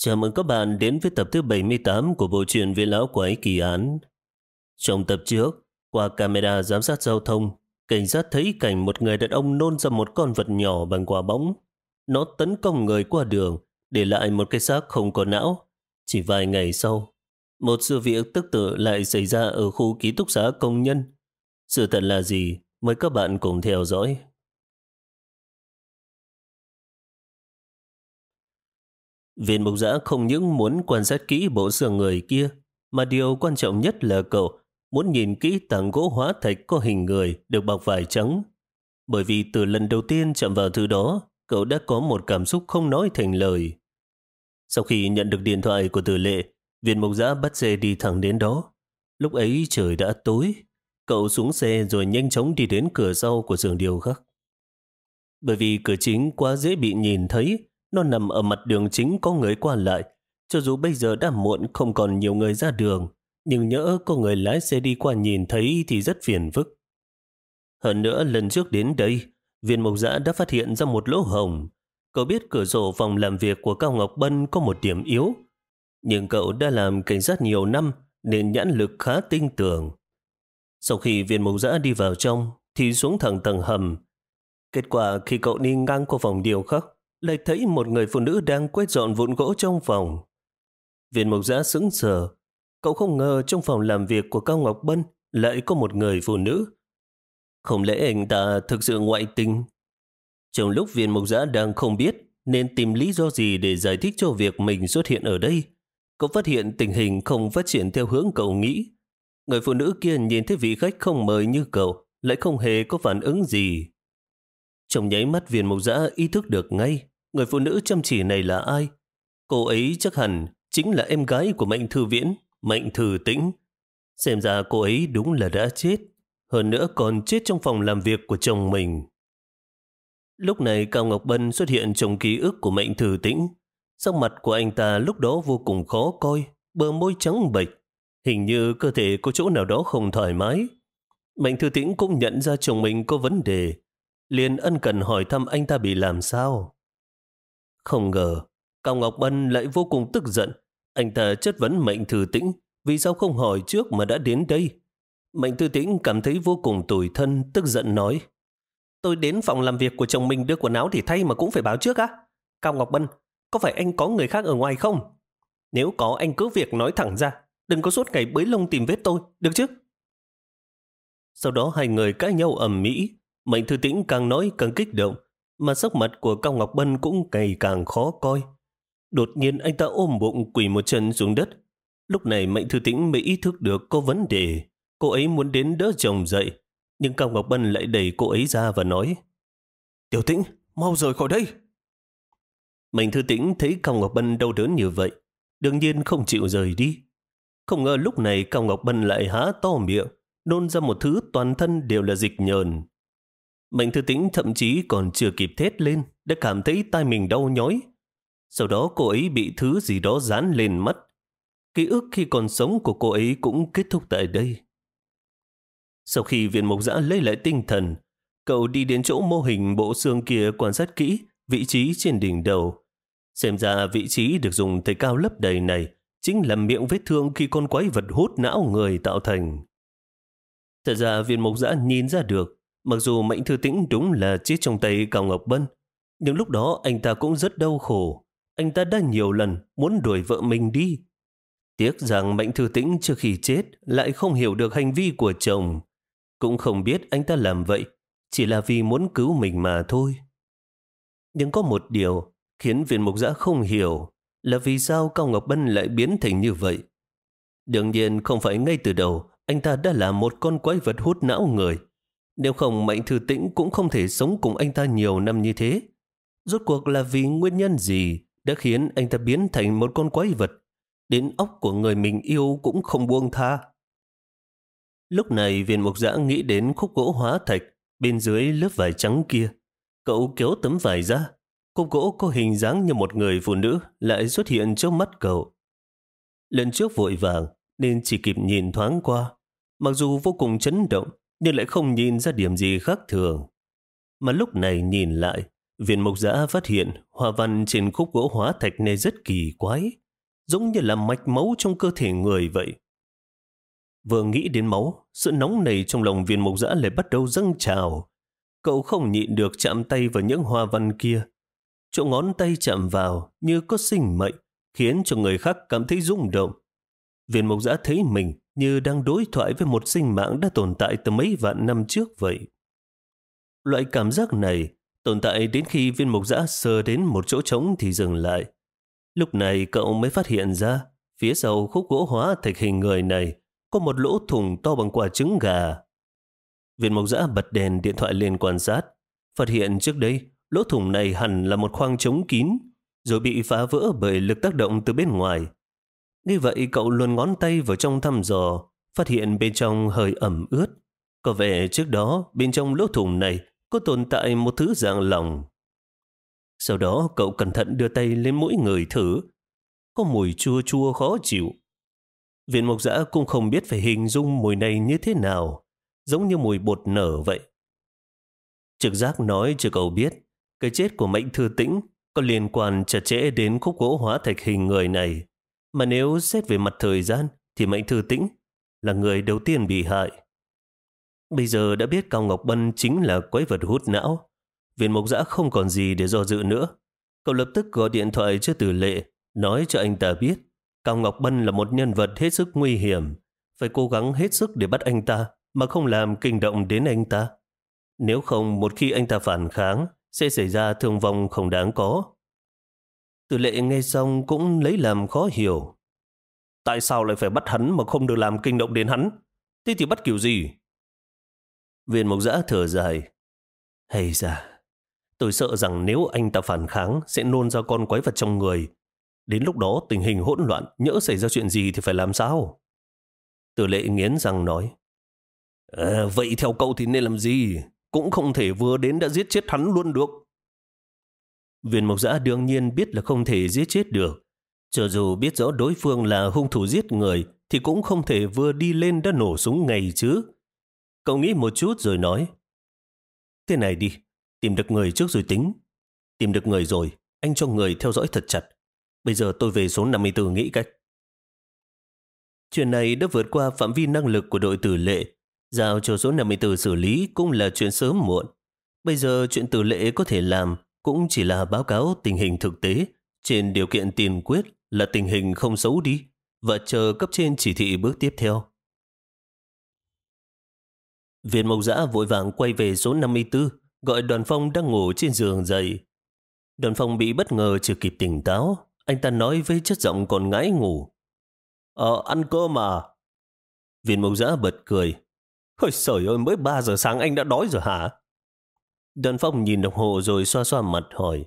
Chào mừng các bạn đến với tập thứ 78 của bộ truyện Viên Lão Quái Kỳ Án. Trong tập trước, qua camera giám sát giao thông, cảnh sát thấy cảnh một người đàn ông nôn ra một con vật nhỏ bằng quả bóng. Nó tấn công người qua đường, để lại một cái xác không có não. Chỉ vài ngày sau, một sự việc tức tự lại xảy ra ở khu ký túc xá công nhân. Sự thật là gì? Mời các bạn cùng theo dõi. Viên mục giã không những muốn quan sát kỹ bộ xương người kia, mà điều quan trọng nhất là cậu muốn nhìn kỹ tảng gỗ hóa thạch có hình người được bọc vải trắng. Bởi vì từ lần đầu tiên chạm vào thứ đó, cậu đã có một cảm xúc không nói thành lời. Sau khi nhận được điện thoại của tử lệ, viên mục giã bắt xe đi thẳng đến đó. Lúc ấy trời đã tối, cậu xuống xe rồi nhanh chóng đi đến cửa sau của giường điều khắc. Bởi vì cửa chính quá dễ bị nhìn thấy, nó nằm ở mặt đường chính có người qua lại. Cho dù bây giờ đã muộn không còn nhiều người ra đường, nhưng nhỡ có người lái xe đi qua nhìn thấy thì rất phiền phức. Hơn nữa lần trước đến đây, viên mộc giã đã phát hiện ra một lỗ hồng. Cậu biết cửa sổ phòng làm việc của Cao Ngọc Bân có một điểm yếu. Nhưng cậu đã làm cảnh sát nhiều năm nên nhãn lực khá tinh tường. Sau khi viên mộc giã đi vào trong thì xuống thẳng tầng hầm. Kết quả khi cậu đi ngang qua phòng điều khắc lại thấy một người phụ nữ đang quét dọn vụn gỗ trong phòng. Viên mộc giã sững sờ. Cậu không ngờ trong phòng làm việc của Cao Ngọc Bân lại có một người phụ nữ. Không lẽ anh ta thực sự ngoại tình? Trong lúc viên mộc giã đang không biết nên tìm lý do gì để giải thích cho việc mình xuất hiện ở đây, cậu phát hiện tình hình không phát triển theo hướng cậu nghĩ. Người phụ nữ kia nhìn thấy vị khách không mời như cậu, lại không hề có phản ứng gì. Trong nháy mắt viên mộc giã ý thức được ngay người phụ nữ chăm chỉ này là ai. Cô ấy chắc hẳn chính là em gái của Mạnh Thư Viễn, Mạnh Thư Tĩnh. Xem ra cô ấy đúng là đã chết, hơn nữa còn chết trong phòng làm việc của chồng mình. Lúc này Cao Ngọc Bân xuất hiện trong ký ức của Mạnh Thư Tĩnh. Sắc mặt của anh ta lúc đó vô cùng khó coi, bờ môi trắng bệch, hình như cơ thể có chỗ nào đó không thoải mái. Mạnh Thư Tĩnh cũng nhận ra chồng mình có vấn đề, liền ân cần hỏi thăm anh ta bị làm sao. Không ngờ, Cao Ngọc Bân lại vô cùng tức giận. Anh ta chất vấn Mạnh Thư Tĩnh vì sao không hỏi trước mà đã đến đây. Mạnh Thư Tĩnh cảm thấy vô cùng tủi thân, tức giận nói. Tôi đến phòng làm việc của chồng mình đưa quần áo thì thay mà cũng phải báo trước á. Cao Ngọc Bân, có phải anh có người khác ở ngoài không? Nếu có anh cứ việc nói thẳng ra, đừng có suốt ngày bới lông tìm vết tôi, được chứ? Sau đó hai người cãi nhau ầm mỹ, Mạnh Thư Tĩnh càng nói càng kích động, mà sắc mặt của Cao Ngọc Bân cũng ngày càng khó coi. Đột nhiên anh ta ôm bụng quỳ một chân xuống đất. Lúc này Mạnh Thư Tĩnh mới ý thức được có vấn đề. Cô ấy muốn đến đỡ chồng dậy, nhưng Cao Ngọc Bân lại đẩy cô ấy ra và nói Tiểu Tĩnh, mau rời khỏi đây. Mạnh Thư Tĩnh thấy Cao Ngọc Bân đau đớn như vậy, đương nhiên không chịu rời đi. Không ngờ lúc này Cao Ngọc Bân lại há to miệng, nôn ra một thứ toàn thân đều là dịch nhờn. Mạnh thư tĩnh thậm chí còn chưa kịp thét lên, đã cảm thấy tai mình đau nhói. Sau đó cô ấy bị thứ gì đó dán lên mắt. Ký ức khi còn sống của cô ấy cũng kết thúc tại đây. Sau khi viện mộc giã lấy lại tinh thần, cậu đi đến chỗ mô hình bộ xương kia quan sát kỹ vị trí trên đỉnh đầu. Xem ra vị trí được dùng thầy cao lấp đầy này chính là miệng vết thương khi con quái vật hút não người tạo thành. Thật ra viên mộc giã nhìn ra được Mặc dù Mạnh Thư Tĩnh đúng là chết trong tay Cao Ngọc Bân, nhưng lúc đó anh ta cũng rất đau khổ. Anh ta đã nhiều lần muốn đuổi vợ mình đi. Tiếc rằng Mạnh Thư Tĩnh trước khi chết lại không hiểu được hành vi của chồng. Cũng không biết anh ta làm vậy, chỉ là vì muốn cứu mình mà thôi. Nhưng có một điều khiến viên mục giã không hiểu là vì sao Cao Ngọc Bân lại biến thành như vậy. Đương nhiên không phải ngay từ đầu anh ta đã là một con quái vật hút não người. Nếu không, Mạnh Thư Tĩnh cũng không thể sống cùng anh ta nhiều năm như thế. Rốt cuộc là vì nguyên nhân gì đã khiến anh ta biến thành một con quái vật. Đến óc của người mình yêu cũng không buông tha. Lúc này, viên mục giã nghĩ đến khúc gỗ hóa thạch bên dưới lớp vải trắng kia. Cậu kéo tấm vải ra. Khúc gỗ có hình dáng như một người phụ nữ lại xuất hiện trước mắt cậu. Lần trước vội vàng nên chỉ kịp nhìn thoáng qua. Mặc dù vô cùng chấn động nhưng lại không nhìn ra điểm gì khác thường. Mà lúc này nhìn lại, Viên mộc giã phát hiện hoa văn trên khúc gỗ hóa thạch này rất kỳ quái, giống như là mạch máu trong cơ thể người vậy. Vừa nghĩ đến máu, sự nóng này trong lòng viên mộc giã lại bắt đầu dâng trào. Cậu không nhịn được chạm tay vào những hoa văn kia. Chỗ ngón tay chạm vào như có sinh mệnh, khiến cho người khác cảm thấy rung động. Viên mộc giã thấy mình như đang đối thoại với một sinh mạng đã tồn tại từ mấy vạn năm trước vậy. Loại cảm giác này tồn tại đến khi viên mộc giã sờ đến một chỗ trống thì dừng lại. Lúc này cậu mới phát hiện ra phía sau khúc gỗ hóa thạch hình người này có một lỗ thủng to bằng quả trứng gà. Viên mộc giã bật đèn điện thoại lên quan sát, phát hiện trước đây lỗ thủng này hẳn là một khoang trống kín, rồi bị phá vỡ bởi lực tác động từ bên ngoài. Như vậy cậu luôn ngón tay vào trong thăm dò, phát hiện bên trong hơi ẩm ướt. Có vẻ trước đó bên trong lỗ thủng này có tồn tại một thứ dạng lòng. Sau đó cậu cẩn thận đưa tay lên mũi người thử. Có mùi chua chua khó chịu. Viện mộc giã cũng không biết phải hình dung mùi này như thế nào, giống như mùi bột nở vậy. Trực giác nói cho cậu biết, cái chết của mệnh thư tĩnh có liên quan chặt chẽ đến khúc gỗ hóa thạch hình người này. Mà nếu xét về mặt thời gian, thì mạnh thư tĩnh là người đầu tiên bị hại. Bây giờ đã biết Cao Ngọc Bân chính là quái vật hút não. Viên mộc giã không còn gì để do dự nữa. Cậu lập tức gọi điện thoại cho tử lệ, nói cho anh ta biết Cao Ngọc Bân là một nhân vật hết sức nguy hiểm. Phải cố gắng hết sức để bắt anh ta, mà không làm kinh động đến anh ta. Nếu không, một khi anh ta phản kháng, sẽ xảy ra thương vong không đáng có. Tử lệ nghe xong cũng lấy làm khó hiểu. Tại sao lại phải bắt hắn mà không được làm kinh động đến hắn? Thế thì bắt kiểu gì? Viên mộc giã thở dài. Hay ra, tôi sợ rằng nếu anh ta phản kháng sẽ nôn ra con quái vật trong người. Đến lúc đó tình hình hỗn loạn, nhỡ xảy ra chuyện gì thì phải làm sao? Tử lệ nghiến răng nói. À, vậy theo cậu thì nên làm gì? Cũng không thể vừa đến đã giết chết hắn luôn được. Viên mộc giã đương nhiên biết là không thể giết chết được. Cho dù biết rõ đối phương là hung thủ giết người, thì cũng không thể vừa đi lên đã nổ súng ngay chứ. Cậu nghĩ một chút rồi nói. Thế này đi, tìm được người trước rồi tính. Tìm được người rồi, anh cho người theo dõi thật chặt. Bây giờ tôi về số 54 nghĩ cách. Chuyện này đã vượt qua phạm vi năng lực của đội tử lệ. Giao cho số 54 xử lý cũng là chuyện sớm muộn. Bây giờ chuyện tử lệ có thể làm cũng chỉ là báo cáo tình hình thực tế trên điều kiện tiền quyết là tình hình không xấu đi và chờ cấp trên chỉ thị bước tiếp theo. Viên mộc giã vội vàng quay về số 54, gọi đoàn phong đang ngủ trên giường dậy. Đoàn phong bị bất ngờ chưa kịp tỉnh táo. Anh ta nói với chất giọng còn ngãi ngủ. Ờ, ăn cơm mà. Viên mộc giã bật cười. Ôi trời ơi, mới 3 giờ sáng anh đã đói rồi hả? Đoàn phong nhìn đồng hồ rồi xoa xoa mặt hỏi.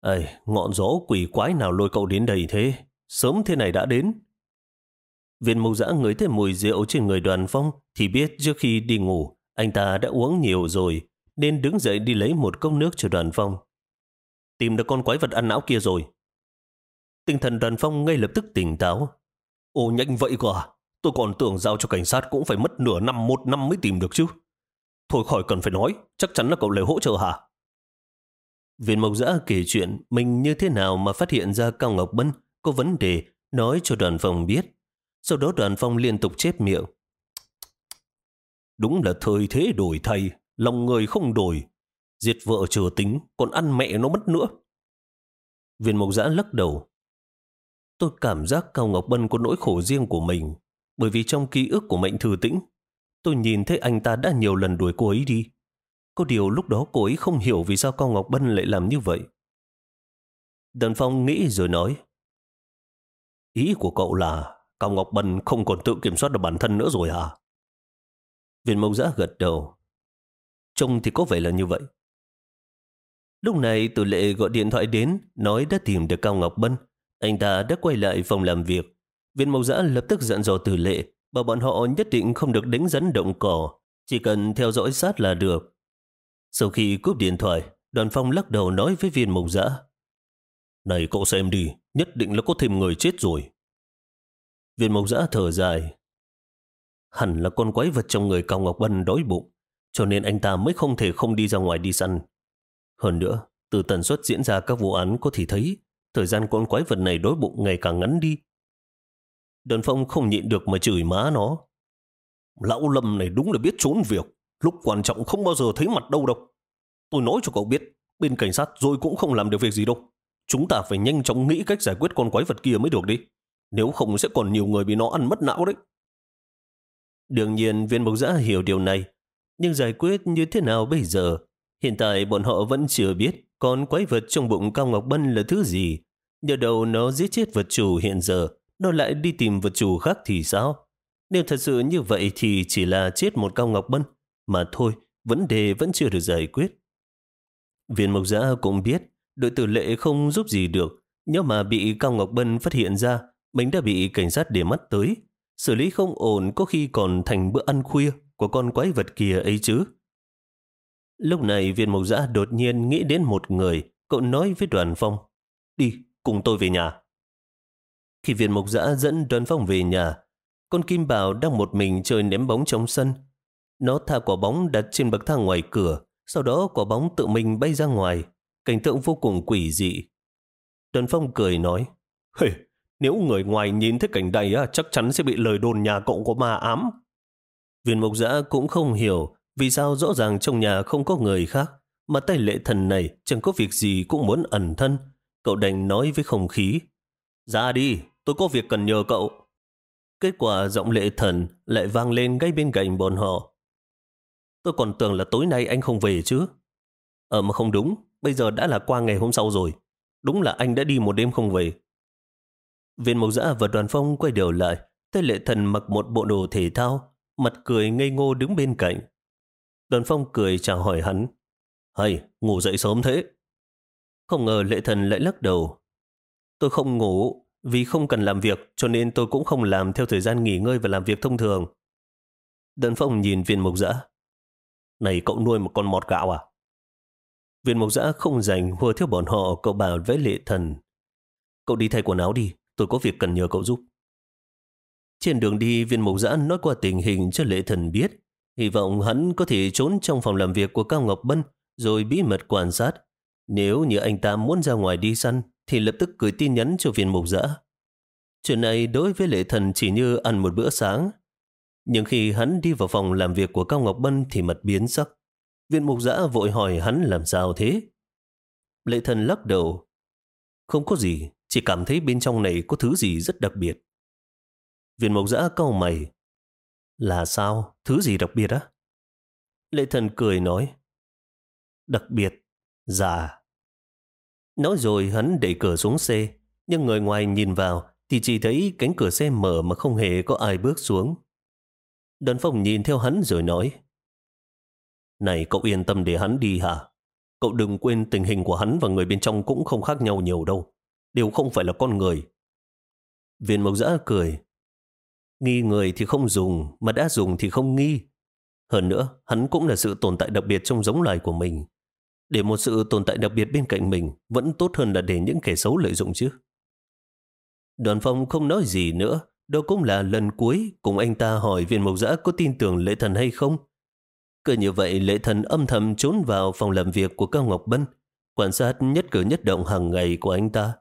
Ê, ngọn gió quỷ quái nào lôi cậu đến đây thế? Sớm thế này đã đến. Viên mâu giã ngửi thấy mùi rượu trên người đoàn phong thì biết trước khi đi ngủ anh ta đã uống nhiều rồi nên đứng dậy đi lấy một cốc nước cho đoàn phong. Tìm được con quái vật ăn não kia rồi. Tinh thần đoàn phong ngay lập tức tỉnh táo. Ồ nhanh vậy cơ à? Tôi còn tưởng giao cho cảnh sát cũng phải mất nửa năm một năm mới tìm được chứ. Thôi khỏi cần phải nói, chắc chắn là cậu lấy hỗ trợ hả? Viên mộc giã kể chuyện mình như thế nào mà phát hiện ra Cao Ngọc Bân có vấn đề nói cho đoàn phong biết. Sau đó đoàn phong liên tục chép miệng. Đúng là thời thế đổi thay, lòng người không đổi. Diệt vợ chừa tính, còn ăn mẹ nó mất nữa. Viên mộc giã lắc đầu. Tôi cảm giác Cao Ngọc Bân có nỗi khổ riêng của mình, bởi vì trong ký ức của mệnh thư tĩnh, tôi nhìn thấy anh ta đã nhiều lần đuổi cô ấy đi. Có điều lúc đó cô ấy không hiểu vì sao Cao Ngọc Bân lại làm như vậy. Đần Phong nghĩ rồi nói, Ý của cậu là Cao Ngọc Bân không còn tự kiểm soát được bản thân nữa rồi hả? Viên mộc giã gật đầu. Trông thì có vẻ là như vậy. Lúc này tử lệ gọi điện thoại đến, nói đã tìm được Cao Ngọc Bân. Anh ta đã quay lại phòng làm việc. Viên mộc giã lập tức dặn dò tử lệ, và bọn họ nhất định không được đánh rắn động cỏ, chỉ cần theo dõi sát là được. Sau khi cúp điện thoại, đoàn phong lắc đầu nói với viên mộc dã Này cậu xem đi, nhất định là có thêm người chết rồi. Viên mộc dã thở dài. Hẳn là con quái vật trong người Cao Ngọc Bân đói bụng, cho nên anh ta mới không thể không đi ra ngoài đi săn. Hơn nữa, từ tần suất diễn ra các vụ án có thể thấy thời gian con quái vật này đói bụng ngày càng ngắn đi. Đơn Phong không nhịn được mà chửi má nó. Lão Lâm này đúng là biết trốn việc. Lúc quan trọng không bao giờ thấy mặt đâu đâu. Tôi nói cho cậu biết, bên cảnh sát rồi cũng không làm được việc gì đâu. Chúng ta phải nhanh chóng nghĩ cách giải quyết con quái vật kia mới được đi. Nếu không sẽ còn nhiều người bị nó ăn mất não đấy. Đương nhiên viên mộc giã hiểu điều này. Nhưng giải quyết như thế nào bây giờ? Hiện tại bọn họ vẫn chưa biết con quái vật trong bụng Cao Ngọc Bân là thứ gì. Nhờ đầu nó giết chết vật chủ hiện giờ, nó lại đi tìm vật chủ khác thì sao? Nếu thật sự như vậy thì chỉ là chết một Cao Ngọc Bân. Mà thôi, vấn đề vẫn chưa được giải quyết. Viên Mộc Giã cũng biết đội tử lệ không giúp gì được. Nếu mà bị Cao Ngọc Bân phát hiện ra, mình đã bị cảnh sát để mắt tới. Xử lý không ổn có khi còn thành bữa ăn khuya của con quái vật kia ấy chứ. Lúc này viên mộc giã đột nhiên nghĩ đến một người, cậu nói với đoàn phong, đi, cùng tôi về nhà. Khi viên mộc giã dẫn đoàn phong về nhà, con Kim Bảo đang một mình chơi ném bóng trong sân. Nó thả quả bóng đặt trên bậc thang ngoài cửa, sau đó quả bóng tự mình bay ra ngoài, cảnh tượng vô cùng quỷ dị. Đoàn phong cười nói, Hey, nếu người ngoài nhìn thấy cảnh này chắc chắn sẽ bị lời đồn nhà cậu có ma ám. Viên mộc giã cũng không hiểu vì sao rõ ràng trong nhà không có người khác, mà tay lệ thần này chẳng có việc gì cũng muốn ẩn thân. Cậu đành nói với không khí. Ra đi, tôi có việc cần nhờ cậu. Kết quả giọng lệ thần lại vang lên ngay bên cạnh bọn họ. Tôi còn tưởng là tối nay anh không về chứ. Ờ mà không đúng, bây giờ đã là qua ngày hôm sau rồi. Đúng là anh đã đi một đêm không về. Viên Mộc Giã và Đoàn Phong quay đều lại, thấy lệ thần mặc một bộ đồ thể thao, mặt cười ngây ngô đứng bên cạnh. Đoàn Phong cười chào hỏi hắn. Hay, ngủ dậy sớm thế. Không ngờ lệ thần lại lắc đầu. Tôi không ngủ, vì không cần làm việc, cho nên tôi cũng không làm theo thời gian nghỉ ngơi và làm việc thông thường. Đơn Phong nhìn viên mộc dã. Này cậu nuôi một con mọt gạo à? Viên mộc dã không dành hùa theo bọn họ, cậu bảo với lệ thần. Cậu đi thay quần áo đi, tôi có việc cần nhờ cậu giúp. Trên đường đi, viên mộc dã nói qua tình hình cho lệ thần biết. Hy vọng hắn có thể trốn trong phòng làm việc của Cao Ngọc Bân rồi bí mật quan sát. Nếu như anh ta muốn ra ngoài đi săn thì lập tức gửi tin nhắn cho viên mục Dã. Chuyện này đối với lệ thần chỉ như ăn một bữa sáng. Nhưng khi hắn đi vào phòng làm việc của Cao Ngọc Bân thì mặt biến sắc. Viên mục Dã vội hỏi hắn làm sao thế. Lệ thần lắc đầu. Không có gì, chỉ cảm thấy bên trong này có thứ gì rất đặc biệt. Viên mục Dã cau mày. Là sao? Thứ gì đặc biệt á? Lệ thần cười nói. Đặc biệt? già. Nói rồi hắn đẩy cửa xuống xe, nhưng người ngoài nhìn vào thì chỉ thấy cánh cửa xe mở mà không hề có ai bước xuống. Đơn phong nhìn theo hắn rồi nói. Này cậu yên tâm để hắn đi hả? Cậu đừng quên tình hình của hắn và người bên trong cũng không khác nhau nhiều đâu. Đều không phải là con người. Viên mộc giã cười. Nghi người thì không dùng, mà đã dùng thì không nghi. Hơn nữa, hắn cũng là sự tồn tại đặc biệt trong giống loài của mình. Để một sự tồn tại đặc biệt bên cạnh mình vẫn tốt hơn là để những kẻ xấu lợi dụng chứ. Đoàn phong không nói gì nữa, đó cũng là lần cuối cùng anh ta hỏi viên mộc giã có tin tưởng lệ thần hay không. Cứ như vậy lệ thần âm thầm trốn vào phòng làm việc của Cao Ngọc Bân, quan sát nhất cử nhất động hàng ngày của anh ta.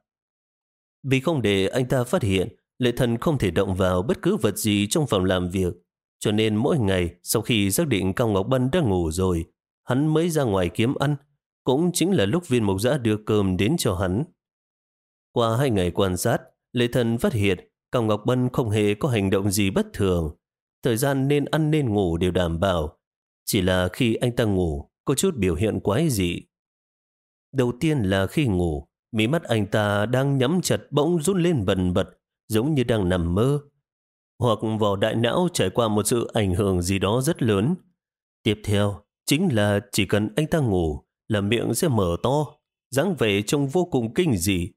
Vì không để anh ta phát hiện, Lệ thần không thể động vào bất cứ vật gì trong phòng làm việc, cho nên mỗi ngày sau khi xác định Cao Ngọc Bân đã ngủ rồi, hắn mới ra ngoài kiếm ăn, cũng chính là lúc viên mộc giã đưa cơm đến cho hắn. Qua hai ngày quan sát, lê thần phát hiện Cao Ngọc Bân không hề có hành động gì bất thường. Thời gian nên ăn nên ngủ đều đảm bảo. Chỉ là khi anh ta ngủ, có chút biểu hiện quái dị. Đầu tiên là khi ngủ, mí mắt anh ta đang nhắm chặt bỗng rút lên bần bật, giống như đang nằm mơ, hoặc vỏ đại não trải qua một sự ảnh hưởng gì đó rất lớn. Tiếp theo, chính là chỉ cần anh ta ngủ là miệng sẽ mở to, dáng vẻ trông vô cùng kinh dị.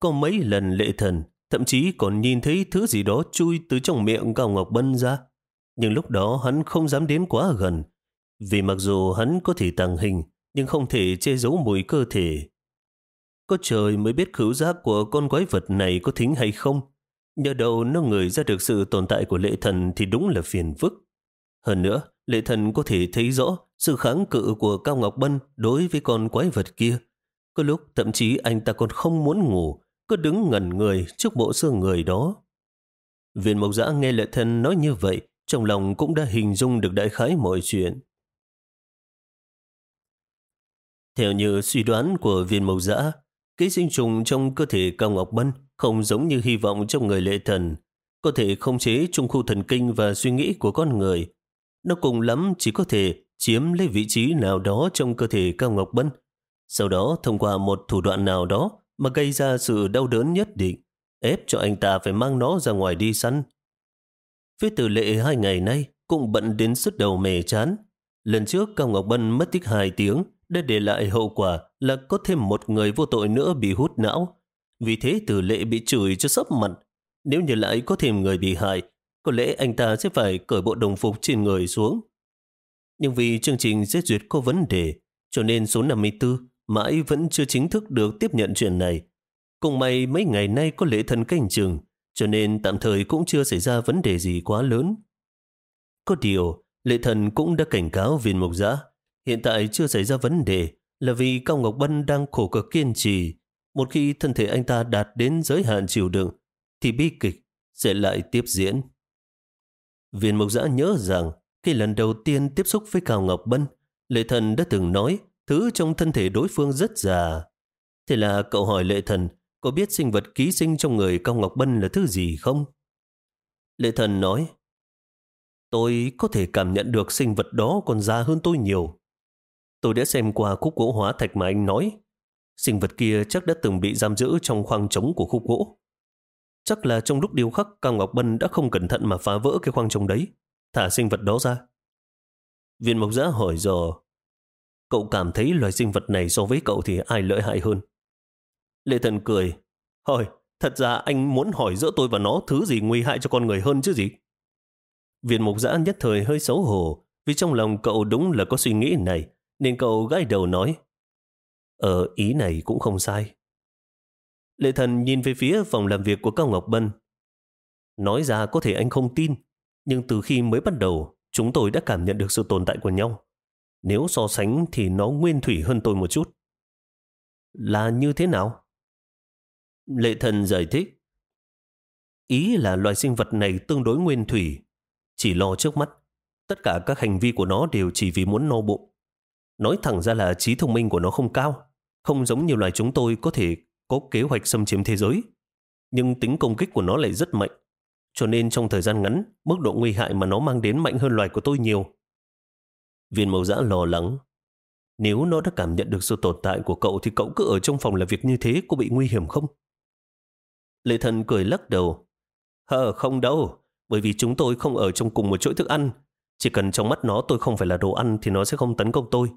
Có mấy lần lệ thần, thậm chí còn nhìn thấy thứ gì đó chui từ trong miệng Cao Ngọc Bân ra. Nhưng lúc đó hắn không dám đến quá gần, vì mặc dù hắn có thể tàng hình, nhưng không thể che giấu mùi cơ thể. Có trời mới biết khứu giác của con quái vật này có thính hay không. Nhờ đầu nó người ra được sự tồn tại của lệ thần thì đúng là phiền phức. Hơn nữa, lệ thần có thể thấy rõ sự kháng cự của Cao Ngọc Bân đối với con quái vật kia. Có lúc thậm chí anh ta còn không muốn ngủ, cứ đứng ngẩn người trước bộ xương người đó. Viên mộc giã nghe lệ thân nói như vậy, trong lòng cũng đã hình dung được đại khái mọi chuyện. Theo như suy đoán của viên mộc giã, ký sinh trùng trong cơ thể Cao Ngọc Bân không giống như hy vọng trong người lệ thần, có thể khống chế trung khu thần kinh và suy nghĩ của con người. Nó cùng lắm chỉ có thể chiếm lấy vị trí nào đó trong cơ thể Cao Ngọc Bân, sau đó thông qua một thủ đoạn nào đó mà gây ra sự đau đớn nhất định, ép cho anh ta phải mang nó ra ngoài đi săn. Phía tử lệ hai ngày nay cũng bận đến sức đầu mề chán. Lần trước Cao Ngọc Bân mất tích hai tiếng đã để lại hậu quả là có thêm một người vô tội nữa bị hút não. Vì thế tử lệ bị chửi cho sấp mặt. Nếu như lại có thêm người bị hại, có lẽ anh ta sẽ phải cởi bộ đồng phục trên người xuống. Nhưng vì chương trình xét duyệt có vấn đề, cho nên số 54 mãi vẫn chưa chính thức được tiếp nhận chuyện này. Cùng may mấy ngày nay có lễ thần canh trường, cho nên tạm thời cũng chưa xảy ra vấn đề gì quá lớn. Có điều, lệ thần cũng đã cảnh cáo viên mục giã, hiện tại chưa xảy ra vấn đề là vì Cao Ngọc Bân đang khổ cực kiên trì. Một khi thân thể anh ta đạt đến giới hạn chịu đựng, thì bi kịch sẽ lại tiếp diễn. Viên mục giã nhớ rằng khi lần đầu tiên tiếp xúc với Cao Ngọc Bân, lệ thần đã từng nói thứ trong thân thể đối phương rất già. Thế là cậu hỏi lệ thần có biết sinh vật ký sinh trong người Cao Ngọc Bân là thứ gì không? Lệ thần nói, tôi có thể cảm nhận được sinh vật đó còn già hơn tôi nhiều. Tôi đã xem qua khúc gỗ hóa thạch mà anh nói. Sinh vật kia chắc đã từng bị giam giữ trong khoang trống của khúc gỗ. Chắc là trong lúc điêu khắc, Cao Ngọc Bân đã không cẩn thận mà phá vỡ cái khoang trống đấy, thả sinh vật đó ra. Viên mộc giã hỏi dò, cậu cảm thấy loài sinh vật này so với cậu thì ai lợi hại hơn? Lệ thần cười. Thôi, thật ra anh muốn hỏi giữa tôi và nó thứ gì nguy hại cho con người hơn chứ gì? Viên mục giã nhất thời hơi xấu hổ, vì trong lòng cậu đúng là có suy nghĩ này, nên cậu gãi đầu nói. Ờ, ý này cũng không sai. Lệ thần nhìn về phía phòng làm việc của Cao Ngọc Bân. Nói ra có thể anh không tin, nhưng từ khi mới bắt đầu, chúng tôi đã cảm nhận được sự tồn tại của nhau. Nếu so sánh thì nó nguyên thủy hơn tôi một chút. Là như thế nào? Lệ thần giải thích. Ý là loài sinh vật này tương đối nguyên thủy, chỉ lo trước mắt. Tất cả các hành vi của nó đều chỉ vì muốn no bụng. Nói thẳng ra là trí thông minh của nó không cao, không giống như loài chúng tôi có thể có kế hoạch xâm chiếm thế giới. Nhưng tính công kích của nó lại rất mạnh, cho nên trong thời gian ngắn, mức độ nguy hại mà nó mang đến mạnh hơn loài của tôi nhiều. Viên mẫu giã lo lắng. Nếu nó đã cảm nhận được sự tồn tại của cậu thì cậu cứ ở trong phòng làm việc như thế có bị nguy hiểm không? Lệ thần cười lắc đầu. Hờ không đâu, bởi vì chúng tôi không ở trong cùng một chuỗi thức ăn. Chỉ cần trong mắt nó tôi không phải là đồ ăn thì nó sẽ không tấn công tôi.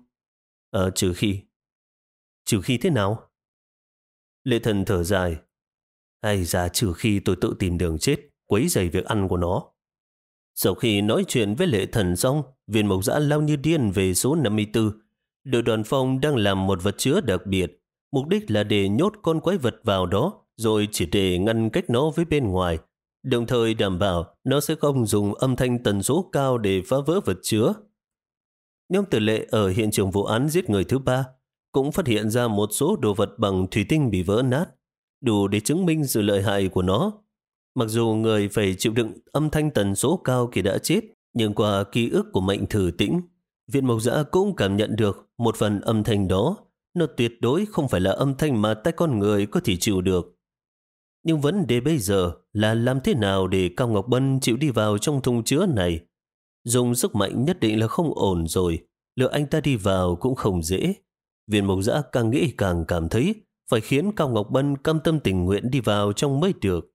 Ờ, trừ khi... Trừ khi thế nào? Lệ thần thở dài. Hay ra trừ khi tôi tự tìm đường chết, quấy rầy việc ăn của nó. Sau khi nói chuyện với lệ thần xong, viên mộc giã lao như điên về số 54. Đội đoàn phong đang làm một vật chứa đặc biệt. Mục đích là để nhốt con quái vật vào đó rồi chỉ để ngăn cách nó với bên ngoài, đồng thời đảm bảo nó sẽ không dùng âm thanh tần số cao để phá vỡ vật chứa. Nhóm tử lệ ở hiện trường vụ án giết người thứ ba cũng phát hiện ra một số đồ vật bằng thủy tinh bị vỡ nát, đủ để chứng minh sự lợi hại của nó. Mặc dù người phải chịu đựng âm thanh tần số cao khi đã chết, nhưng qua ký ức của mệnh thử tĩnh, viện mộc giã cũng cảm nhận được một phần âm thanh đó. Nó tuyệt đối không phải là âm thanh mà tay con người có thể chịu được. Nhưng vấn đề bây giờ là làm thế nào để Cao Ngọc Bân chịu đi vào trong thùng chứa này. Dùng sức mạnh nhất định là không ổn rồi. Lựa anh ta đi vào cũng không dễ. Viên mộc giã càng nghĩ càng cảm thấy phải khiến Cao Ngọc Bân cam tâm tình nguyện đi vào trong mới được.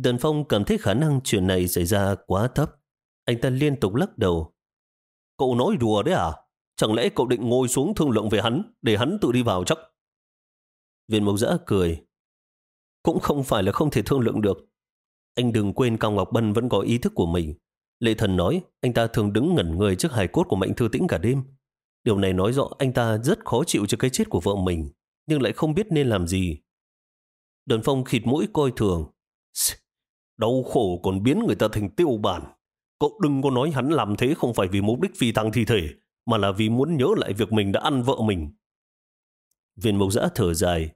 Đần Phong cảm thấy khả năng chuyện này xảy ra quá thấp. Anh ta liên tục lắc đầu. Cậu nói đùa đấy à? Chẳng lẽ cậu định ngồi xuống thương lượng về hắn để hắn tự đi vào chắc? Viên mộc giã cười cũng không phải là không thể thương lượng được. Anh đừng quên Cao Ngọc Bân vẫn có ý thức của mình. Lệ thần nói anh ta thường đứng ngẩn người trước hài cốt của Mạnh Thư Tĩnh cả đêm. Điều này nói rõ anh ta rất khó chịu cho cái chết của vợ mình, nhưng lại không biết nên làm gì. Đơn phong khịt mũi coi thường. Đau khổ còn biến người ta thành tiêu bản. Cậu đừng có nói hắn làm thế không phải vì mục đích phi tăng thi thể, mà là vì muốn nhớ lại việc mình đã ăn vợ mình. Viên mộc giã thở dài.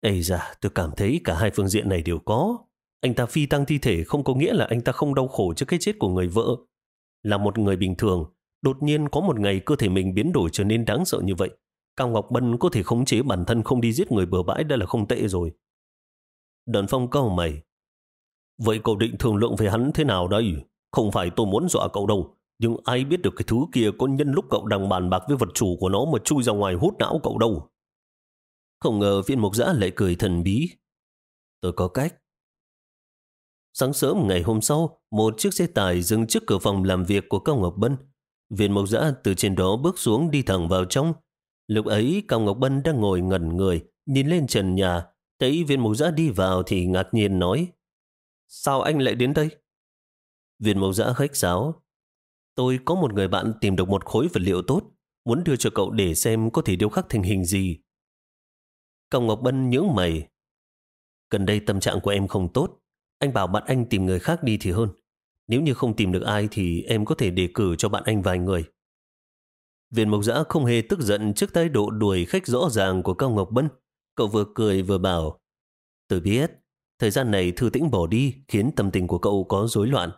Ây da, tôi cảm thấy cả hai phương diện này đều có. Anh ta phi tăng thi thể không có nghĩa là anh ta không đau khổ trước cái chết của người vợ. Là một người bình thường, đột nhiên có một ngày cơ thể mình biến đổi trở nên đáng sợ như vậy. Cao Ngọc Bân có thể khống chế bản thân không đi giết người bừa bãi đã là không tệ rồi. Đoàn Phong cau mày. Vậy cậu định thương lượng về hắn thế nào đây? Không phải tôi muốn dọa cậu đâu. Nhưng ai biết được cái thứ kia có nhân lúc cậu đang bàn bạc với vật chủ của nó mà chui ra ngoài hút não cậu đâu. Không ngờ viên mục giã lại cười thần bí. Tôi có cách. Sáng sớm ngày hôm sau, một chiếc xe tải dừng trước cửa phòng làm việc của Cao Ngọc Bân. Viên mộc giã từ trên đó bước xuống đi thẳng vào trong. Lúc ấy, Cao Ngọc Bân đang ngồi ngẩn người, nhìn lên trần nhà. Thấy viên mộc giã đi vào thì ngạc nhiên nói. Sao anh lại đến đây? Viên mộc giã khách giáo, Tôi có một người bạn tìm được một khối vật liệu tốt, muốn đưa cho cậu để xem có thể điêu khắc thành hình gì. Cao Ngọc Bân nhướng mày. Gần đây tâm trạng của em không tốt. Anh bảo bạn anh tìm người khác đi thì hơn. Nếu như không tìm được ai thì em có thể đề cử cho bạn anh vài người. Viện Mộc Giã không hề tức giận trước thái độ đuổi khách rõ ràng của Cao Ngọc Bân. Cậu vừa cười vừa bảo. Tôi biết, thời gian này thư tĩnh bỏ đi khiến tâm tình của cậu có rối loạn.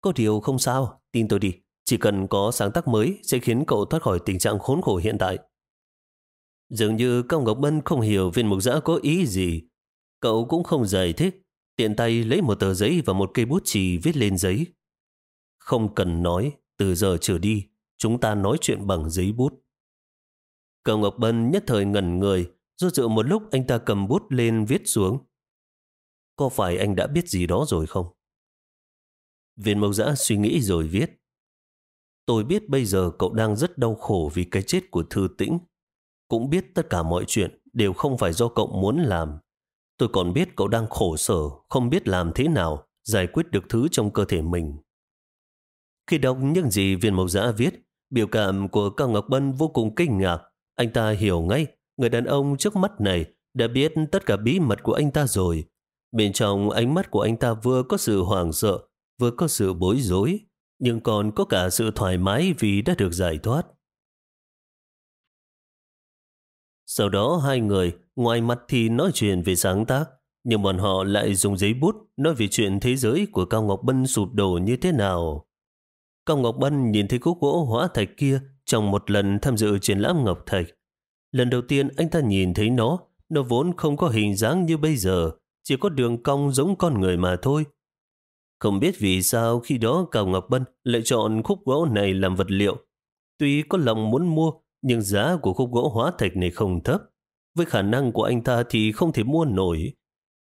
Có điều không sao, tin tôi đi. Chỉ cần có sáng tác mới sẽ khiến cậu thoát khỏi tình trạng khốn khổ hiện tại. Dường như Cao Ngọc Bân không hiểu viên mục giã có ý gì. Cậu cũng không giải thích. Tiện tay lấy một tờ giấy và một cây bút chì viết lên giấy. Không cần nói, từ giờ trở đi, chúng ta nói chuyện bằng giấy bút. Cao Ngọc Bân nhất thời ngẩn người, do dự một lúc anh ta cầm bút lên viết xuống. Có phải anh đã biết gì đó rồi không? Viên mộc giã suy nghĩ rồi viết. Tôi biết bây giờ cậu đang rất đau khổ vì cái chết của Thư Tĩnh. Cũng biết tất cả mọi chuyện đều không phải do cậu muốn làm. Tôi còn biết cậu đang khổ sở, không biết làm thế nào giải quyết được thứ trong cơ thể mình. Khi đọc những gì viên mộc giã viết, biểu cảm của Cao Ngọc Bân vô cùng kinh ngạc. Anh ta hiểu ngay, người đàn ông trước mắt này đã biết tất cả bí mật của anh ta rồi. Bên trong ánh mắt của anh ta vừa có sự hoảng sợ, vừa có sự bối rối, nhưng còn có cả sự thoải mái vì đã được giải thoát. Sau đó hai người, ngoài mặt thì nói chuyện về sáng tác, nhưng bọn họ lại dùng giấy bút nói về chuyện thế giới của Cao Ngọc Bân sụp đổ như thế nào. Cao Ngọc Bân nhìn thấy khúc gỗ hóa thạch kia trong một lần tham dự triển lãm Ngọc Thạch. Lần đầu tiên anh ta nhìn thấy nó, nó vốn không có hình dáng như bây giờ, chỉ có đường cong giống con người mà thôi. Không biết vì sao khi đó Cao Ngọc Bân lại chọn khúc gỗ này làm vật liệu. Tuy có lòng muốn mua, nhưng giá của khúc gỗ hóa thạch này không thấp. Với khả năng của anh ta thì không thể mua nổi.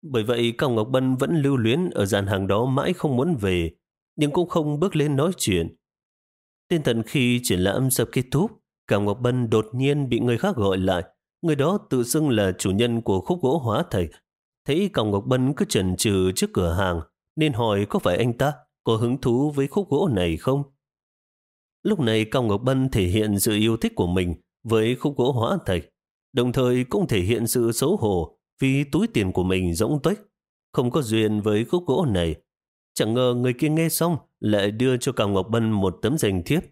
Bởi vậy Cao Ngọc Bân vẫn lưu luyến ở dàn hàng đó mãi không muốn về, nhưng cũng không bước lên nói chuyện. Tên tận khi triển lãm sắp kết thúc, Cao Ngọc Bân đột nhiên bị người khác gọi lại. Người đó tự xưng là chủ nhân của khúc gỗ hóa thạch. Thấy còng Ngọc Bân cứ chần chừ trước cửa hàng, nên hỏi có phải anh ta có hứng thú với khúc gỗ này không? Lúc này Cao Ngọc Bân thể hiện sự yêu thích của mình với khúc gỗ hóa thạch, đồng thời cũng thể hiện sự xấu hổ vì túi tiền của mình rỗng tuếch, không có duyên với khúc gỗ này. Chẳng ngờ người kia nghe xong lại đưa cho Cao Ngọc Bân một tấm danh thiếp.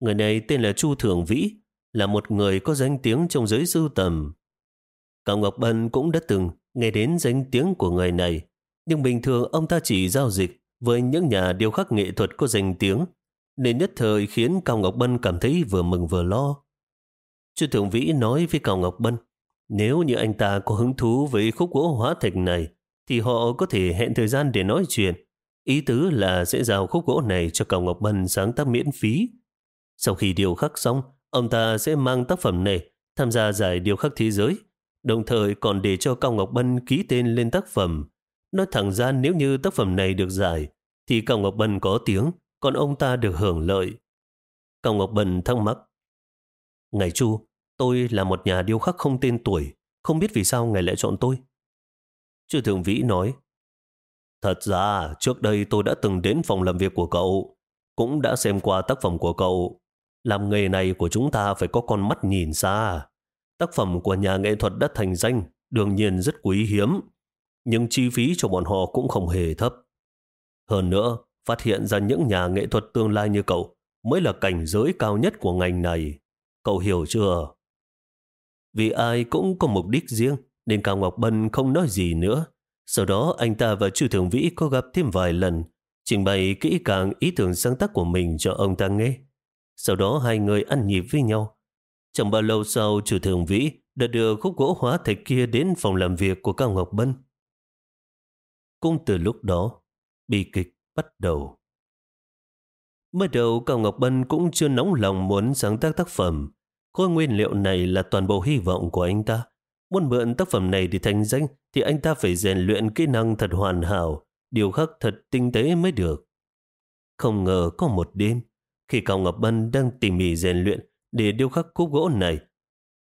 Người này tên là Chu Thường Vĩ, là một người có danh tiếng trong giới sưu tầm. Cao Ngọc Bân cũng đã từng nghe đến danh tiếng của người này, nhưng bình thường ông ta chỉ giao dịch với những nhà điêu khắc nghệ thuật có danh tiếng nên nhất thời khiến Cao Ngọc Bân cảm thấy vừa mừng vừa lo. Chu Thượng Vĩ nói với Cao Ngọc Bân, nếu như anh ta có hứng thú với khúc gỗ hóa thạch này, thì họ có thể hẹn thời gian để nói chuyện. Ý tứ là sẽ giao khúc gỗ này cho Cao Ngọc Bân sáng tác miễn phí. Sau khi điều khắc xong, ông ta sẽ mang tác phẩm này tham gia giải điều khắc thế giới, đồng thời còn để cho Cao Ngọc Bân ký tên lên tác phẩm. Nói thẳng ra nếu như tác phẩm này được giải, thì Cao Ngọc Bân có tiếng, còn ông ta được hưởng lợi. Cao Ngọc bân thắc mắc. Ngài Chu, tôi là một nhà điêu khắc không tên tuổi, không biết vì sao ngài lại chọn tôi. Chư Thường Vĩ nói, Thật ra, trước đây tôi đã từng đến phòng làm việc của cậu, cũng đã xem qua tác phẩm của cậu. Làm nghề này của chúng ta phải có con mắt nhìn xa. Tác phẩm của nhà nghệ thuật đã thành danh, đương nhiên rất quý hiếm, nhưng chi phí cho bọn họ cũng không hề thấp. Hơn nữa, phát hiện ra những nhà nghệ thuật tương lai như cậu mới là cảnh giới cao nhất của ngành này. Cậu hiểu chưa? Vì ai cũng có mục đích riêng, nên Cao Ngọc Bân không nói gì nữa. Sau đó anh ta và Chu Thường Vĩ có gặp thêm vài lần, trình bày kỹ càng ý tưởng sáng tác của mình cho ông ta nghe. Sau đó hai người ăn nhịp với nhau. Chẳng bao lâu sau, chủ Thường Vĩ đã đưa khúc gỗ hóa thạch kia đến phòng làm việc của Cao Ngọc Bân. Cũng từ lúc đó, bi kịch bắt đầu. Mới đầu Cao Ngọc Bân cũng chưa nóng lòng muốn sáng tác tác phẩm. Khối nguyên liệu này là toàn bộ hy vọng của anh ta. Muốn mượn tác phẩm này để thành danh thì anh ta phải rèn luyện kỹ năng thật hoàn hảo, điều khắc thật tinh tế mới được. Không ngờ có một đêm, khi Cao Ngọc Bân đang tỉ mỉ rèn luyện để điêu khắc khúc gỗ này,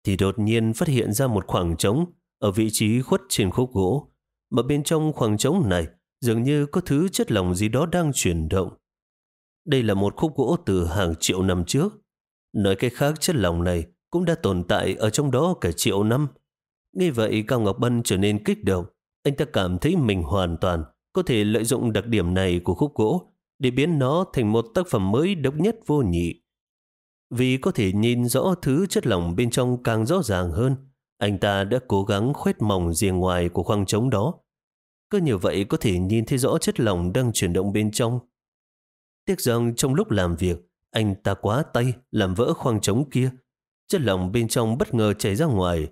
thì đột nhiên phát hiện ra một khoảng trống ở vị trí khuất trên khúc gỗ. Mà bên trong khoảng trống này dường như có thứ chất lỏng gì đó đang chuyển động. Đây là một khúc gỗ từ hàng triệu năm trước. Nói cách khác chất lỏng này cũng đã tồn tại ở trong đó cả triệu năm. Nghe vậy Cao Ngọc Bân trở nên kích động. Anh ta cảm thấy mình hoàn toàn có thể lợi dụng đặc điểm này của khúc gỗ để biến nó thành một tác phẩm mới độc nhất vô nhị. Vì có thể nhìn rõ thứ chất lỏng bên trong càng rõ ràng hơn, anh ta đã cố gắng khoét mỏng rìa ngoài của khoang trống đó. Cứ như vậy có thể nhìn thấy rõ chất lỏng đang chuyển động bên trong. Tiếc rằng trong lúc làm việc, anh ta quá tay làm vỡ khoang trống kia. Chất lỏng bên trong bất ngờ chảy ra ngoài.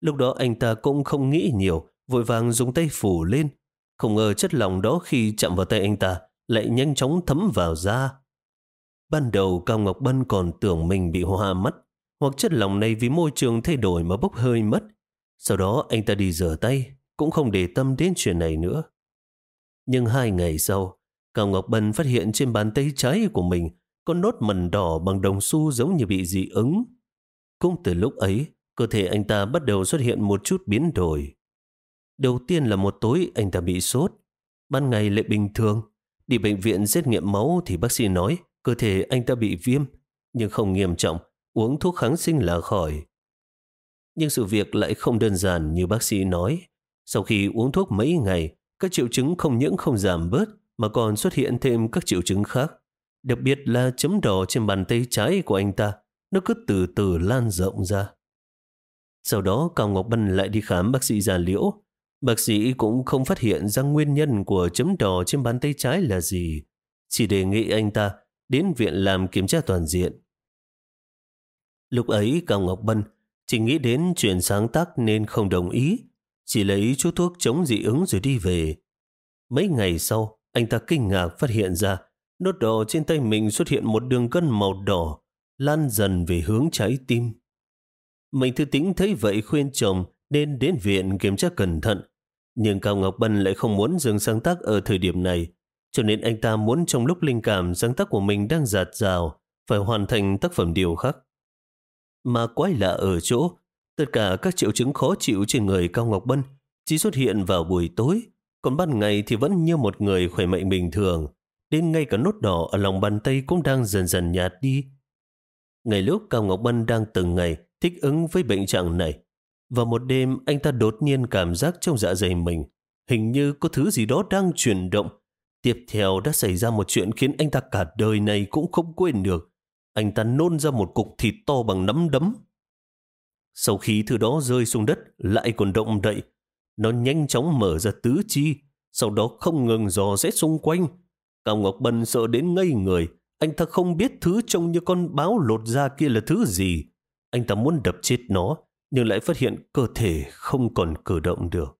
Lúc đó anh ta cũng không nghĩ nhiều, vội vàng dùng tay phủ lên. Không ngờ chất lỏng đó khi chạm vào tay anh ta lại nhanh chóng thấm vào da. Ban đầu Cao Ngọc Bân còn tưởng mình bị hoa mắt, hoặc chất lỏng này vì môi trường thay đổi mà bốc hơi mất. Sau đó anh ta đi rửa tay, cũng không để tâm đến chuyện này nữa. Nhưng hai ngày sau, Cao Ngọc Bân phát hiện trên bàn tay trái của mình có nốt mần đỏ bằng đồng xu giống như bị dị ứng. Cũng từ lúc ấy, cơ thể anh ta bắt đầu xuất hiện một chút biến đổi. Đầu tiên là một tối anh ta bị sốt, ban ngày lại bình thường. Đi bệnh viện xét nghiệm máu thì bác sĩ nói cơ thể anh ta bị viêm, nhưng không nghiêm trọng, uống thuốc kháng sinh là khỏi. Nhưng sự việc lại không đơn giản như bác sĩ nói. Sau khi uống thuốc mấy ngày, các triệu chứng không những không giảm bớt mà còn xuất hiện thêm các triệu chứng khác. Đặc biệt là chấm đỏ trên bàn tay trái của anh ta, nó cứ từ từ lan rộng ra. Sau đó Cao Ngọc Bân lại đi khám bác sĩ già liễu. Bác sĩ cũng không phát hiện ra nguyên nhân của chấm đỏ trên bàn tay trái là gì. Chỉ đề nghị anh ta đến viện làm kiểm tra toàn diện. Lúc ấy Cao Ngọc Bân chỉ nghĩ đến chuyện sáng tác nên không đồng ý, chỉ lấy chút thuốc chống dị ứng rồi đi về. Mấy ngày sau, anh ta kinh ngạc phát hiện ra nốt đỏ trên tay mình xuất hiện một đường cân màu đỏ lan dần về hướng trái tim. mình thư tính thấy vậy khuyên chồng nên đến viện kiểm tra cẩn thận. Nhưng Cao Ngọc Bân lại không muốn dừng sáng tác ở thời điểm này, cho nên anh ta muốn trong lúc linh cảm sáng tác của mình đang giạt rào, phải hoàn thành tác phẩm điều khắc. Mà quái lạ ở chỗ, tất cả các triệu chứng khó chịu trên người Cao Ngọc Bân chỉ xuất hiện vào buổi tối, còn ban ngày thì vẫn như một người khỏe mạnh bình thường, đến ngay cả nốt đỏ ở lòng bàn tay cũng đang dần dần nhạt đi. Ngày lúc Cao Ngọc Bân đang từng ngày thích ứng với bệnh trạng này, và một đêm anh ta đột nhiên cảm giác trong dạ dày mình hình như có thứ gì đó đang chuyển động. Tiếp theo đã xảy ra một chuyện khiến anh ta cả đời này cũng không quên được. Anh ta nôn ra một cục thịt to bằng nắm đấm. Sau khi thứ đó rơi xuống đất lại còn động đậy, nó nhanh chóng mở ra tứ chi, sau đó không ngừng dò rét xung quanh. Cao Ngọc Bân sợ đến ngây người, anh ta không biết thứ trông như con báo lột ra kia là thứ gì. Anh ta muốn đập chết nó, nhưng lại phát hiện cơ thể không còn cử động được.